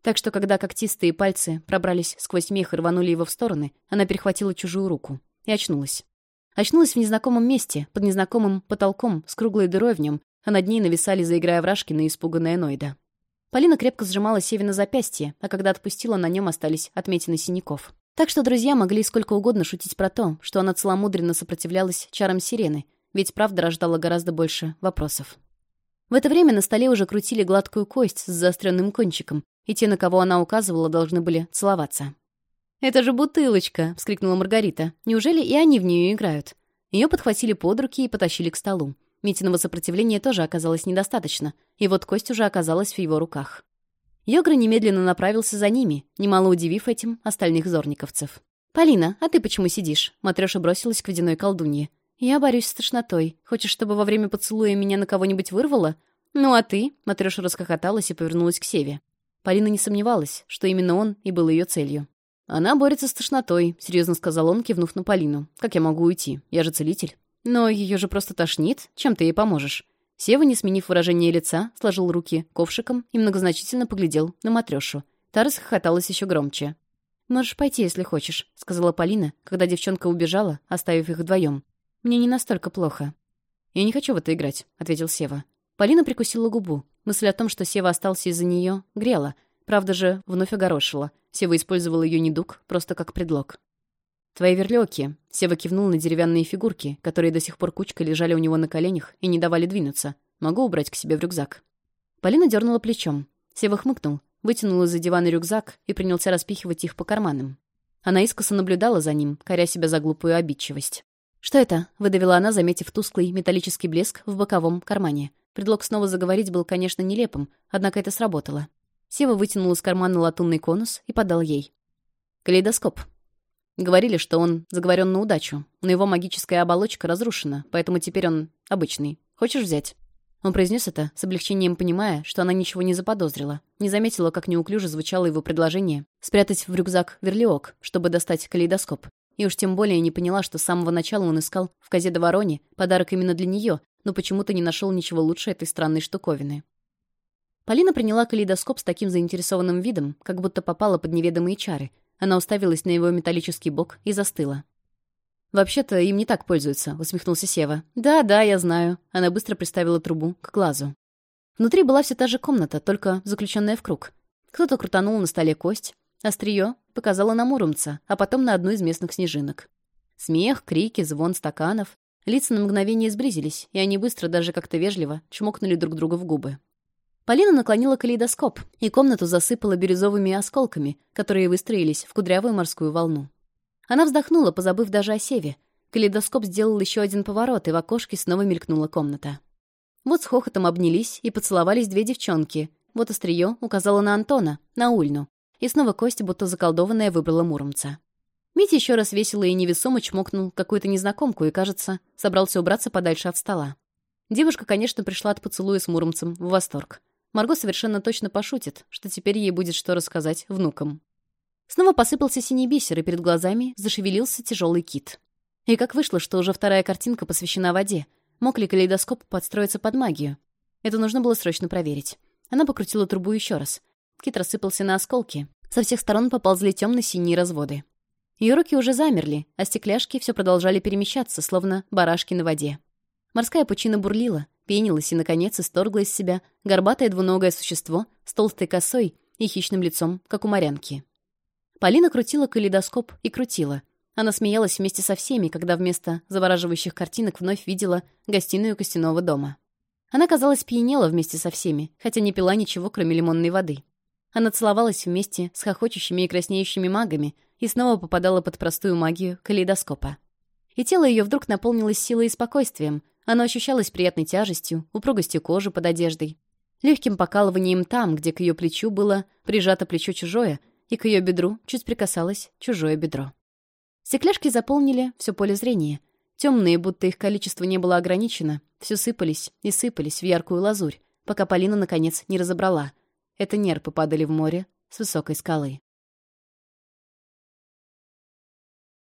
Так что, когда когтистые пальцы пробрались сквозь мех и рванули его в стороны, она перехватила чужую руку и очнулась. Очнулась в незнакомом месте, под незнакомым потолком, с круглой дырой в нем, а над ней нависали, заиграя вражкина и испуганная Нойда. Полина крепко сжимала Севина запястье, а когда отпустила, на нем остались отметины синяков. Так что друзья могли сколько угодно шутить про то, что она целомудренно сопротивлялась чарам сирены, ведь правда рождала гораздо больше вопросов. В это время на столе уже крутили гладкую кость с заостренным кончиком, и те, на кого она указывала, должны были целоваться. «Это же бутылочка!» — вскрикнула Маргарита. «Неужели и они в нее играют?» Ее подхватили под руки и потащили к столу. Митиного сопротивления тоже оказалось недостаточно, и вот кость уже оказалась в его руках. Йогра немедленно направился за ними, немало удивив этим остальных зорниковцев. «Полина, а ты почему сидишь?» Матрёша бросилась к водяной колдунье. «Я борюсь с тошнотой. Хочешь, чтобы во время поцелуя меня на кого-нибудь вырвало?» «Ну а ты?» — Матрёша расхохоталась и повернулась к Севе. Полина не сомневалась, что именно он и был её целью. «Она борется с тошнотой», — серьезно сказал он, кивнув на Полину. «Как я могу уйти? Я же целитель». «Но её же просто тошнит. Чем ты ей поможешь?» Сева, не сменив выражение лица, сложил руки ковшиком и многозначительно поглядел на Матрёшу. Та расхохоталась ещё громче. «Можешь пойти, если хочешь», — сказала Полина, когда девчонка убежала, оставив их вдвоем. Мне не настолько плохо». «Я не хочу в это играть», — ответил Сева. Полина прикусила губу. Мысль о том, что Сева остался из-за нее, грела. Правда же, вновь огорошила. Сева использовал ее недуг просто как предлог. «Твои верлёки», — Сева кивнул на деревянные фигурки, которые до сих пор кучкой лежали у него на коленях и не давали двинуться. «Могу убрать к себе в рюкзак». Полина дернула плечом. Сева хмыкнул, вытянул из-за дивана рюкзак и принялся распихивать их по карманам. Она искоса наблюдала за ним, коря себя за глупую обидчивость. «Что это?» — выдавила она, заметив тусклый металлический блеск в боковом кармане. Предлог снова заговорить был, конечно, нелепым, однако это сработало. Сева вытянул из кармана латунный конус и подал ей. «Калейдоскоп». Говорили, что он заговорен на удачу, но его магическая оболочка разрушена, поэтому теперь он обычный. Хочешь взять?» Он произнес это, с облегчением понимая, что она ничего не заподозрила, не заметила, как неуклюже звучало его предложение спрятать в рюкзак верлиок, чтобы достать калейдоскоп. И уж тем более не поняла, что с самого начала он искал в козе до вороне подарок именно для нее, но почему-то не нашел ничего лучше этой странной штуковины. Полина приняла калейдоскоп с таким заинтересованным видом, как будто попала под неведомые чары. Она уставилась на его металлический бок и застыла. «Вообще-то им не так пользуются», — усмехнулся Сева. «Да, да, я знаю». Она быстро приставила трубу к глазу. Внутри была вся та же комната, только заключенная в круг. Кто-то крутанул на столе кость, острие показала на Муромца, а потом на одну из местных снежинок. Смех, крики, звон стаканов. Лица на мгновение сблизились, и они быстро, даже как-то вежливо, чмокнули друг друга в губы. Полина наклонила калейдоскоп, и комнату засыпала бирюзовыми осколками, которые выстроились в кудрявую морскую волну. Она вздохнула, позабыв даже о севе. Калейдоскоп сделал еще один поворот, и в окошке снова мелькнула комната. Вот с хохотом обнялись и поцеловались две девчонки. Вот острие указала на Антона, на Ульну, и снова Костя, будто заколдованная, выбрала Муромца. Митя еще раз весело и невесомо чмокнул какую-то незнакомку и, кажется, собрался убраться подальше от стола. Девушка, конечно, пришла от поцелуя с Муромцем в восторг. Марго совершенно точно пошутит, что теперь ей будет что рассказать внукам. Снова посыпался синий бисер, и перед глазами зашевелился тяжелый кит. И как вышло, что уже вторая картинка посвящена воде? Мог ли калейдоскоп подстроиться под магию? Это нужно было срочно проверить. Она покрутила трубу еще раз — кит рассыпался на осколки. Со всех сторон поползли темно-синие разводы. Ее руки уже замерли, а стекляшки все продолжали перемещаться, словно барашки на воде. Морская пучина бурлила, пенилась и, наконец, исторгла из себя горбатое двуногое существо с толстой косой и хищным лицом, как у морянки. Полина крутила калейдоскоп и крутила. Она смеялась вместе со всеми, когда вместо завораживающих картинок вновь видела гостиную костяного дома. Она, казалось, пьянела вместе со всеми, хотя не пила ничего, кроме лимонной воды. Она целовалась вместе с хохочущими и краснеющими магами и снова попадала под простую магию калейдоскопа. И тело ее вдруг наполнилось силой и спокойствием. Оно ощущалось приятной тяжестью, упругостью кожи под одеждой, легким покалыванием там, где к ее плечу было прижато плечо чужое, и к ее бедру чуть прикасалось чужое бедро. Стекляшки заполнили все поле зрения. Темные, будто их количество не было ограничено, все сыпались и сыпались в яркую лазурь, пока Полина, наконец, не разобрала — это нерпы падали в море с высокой скалы.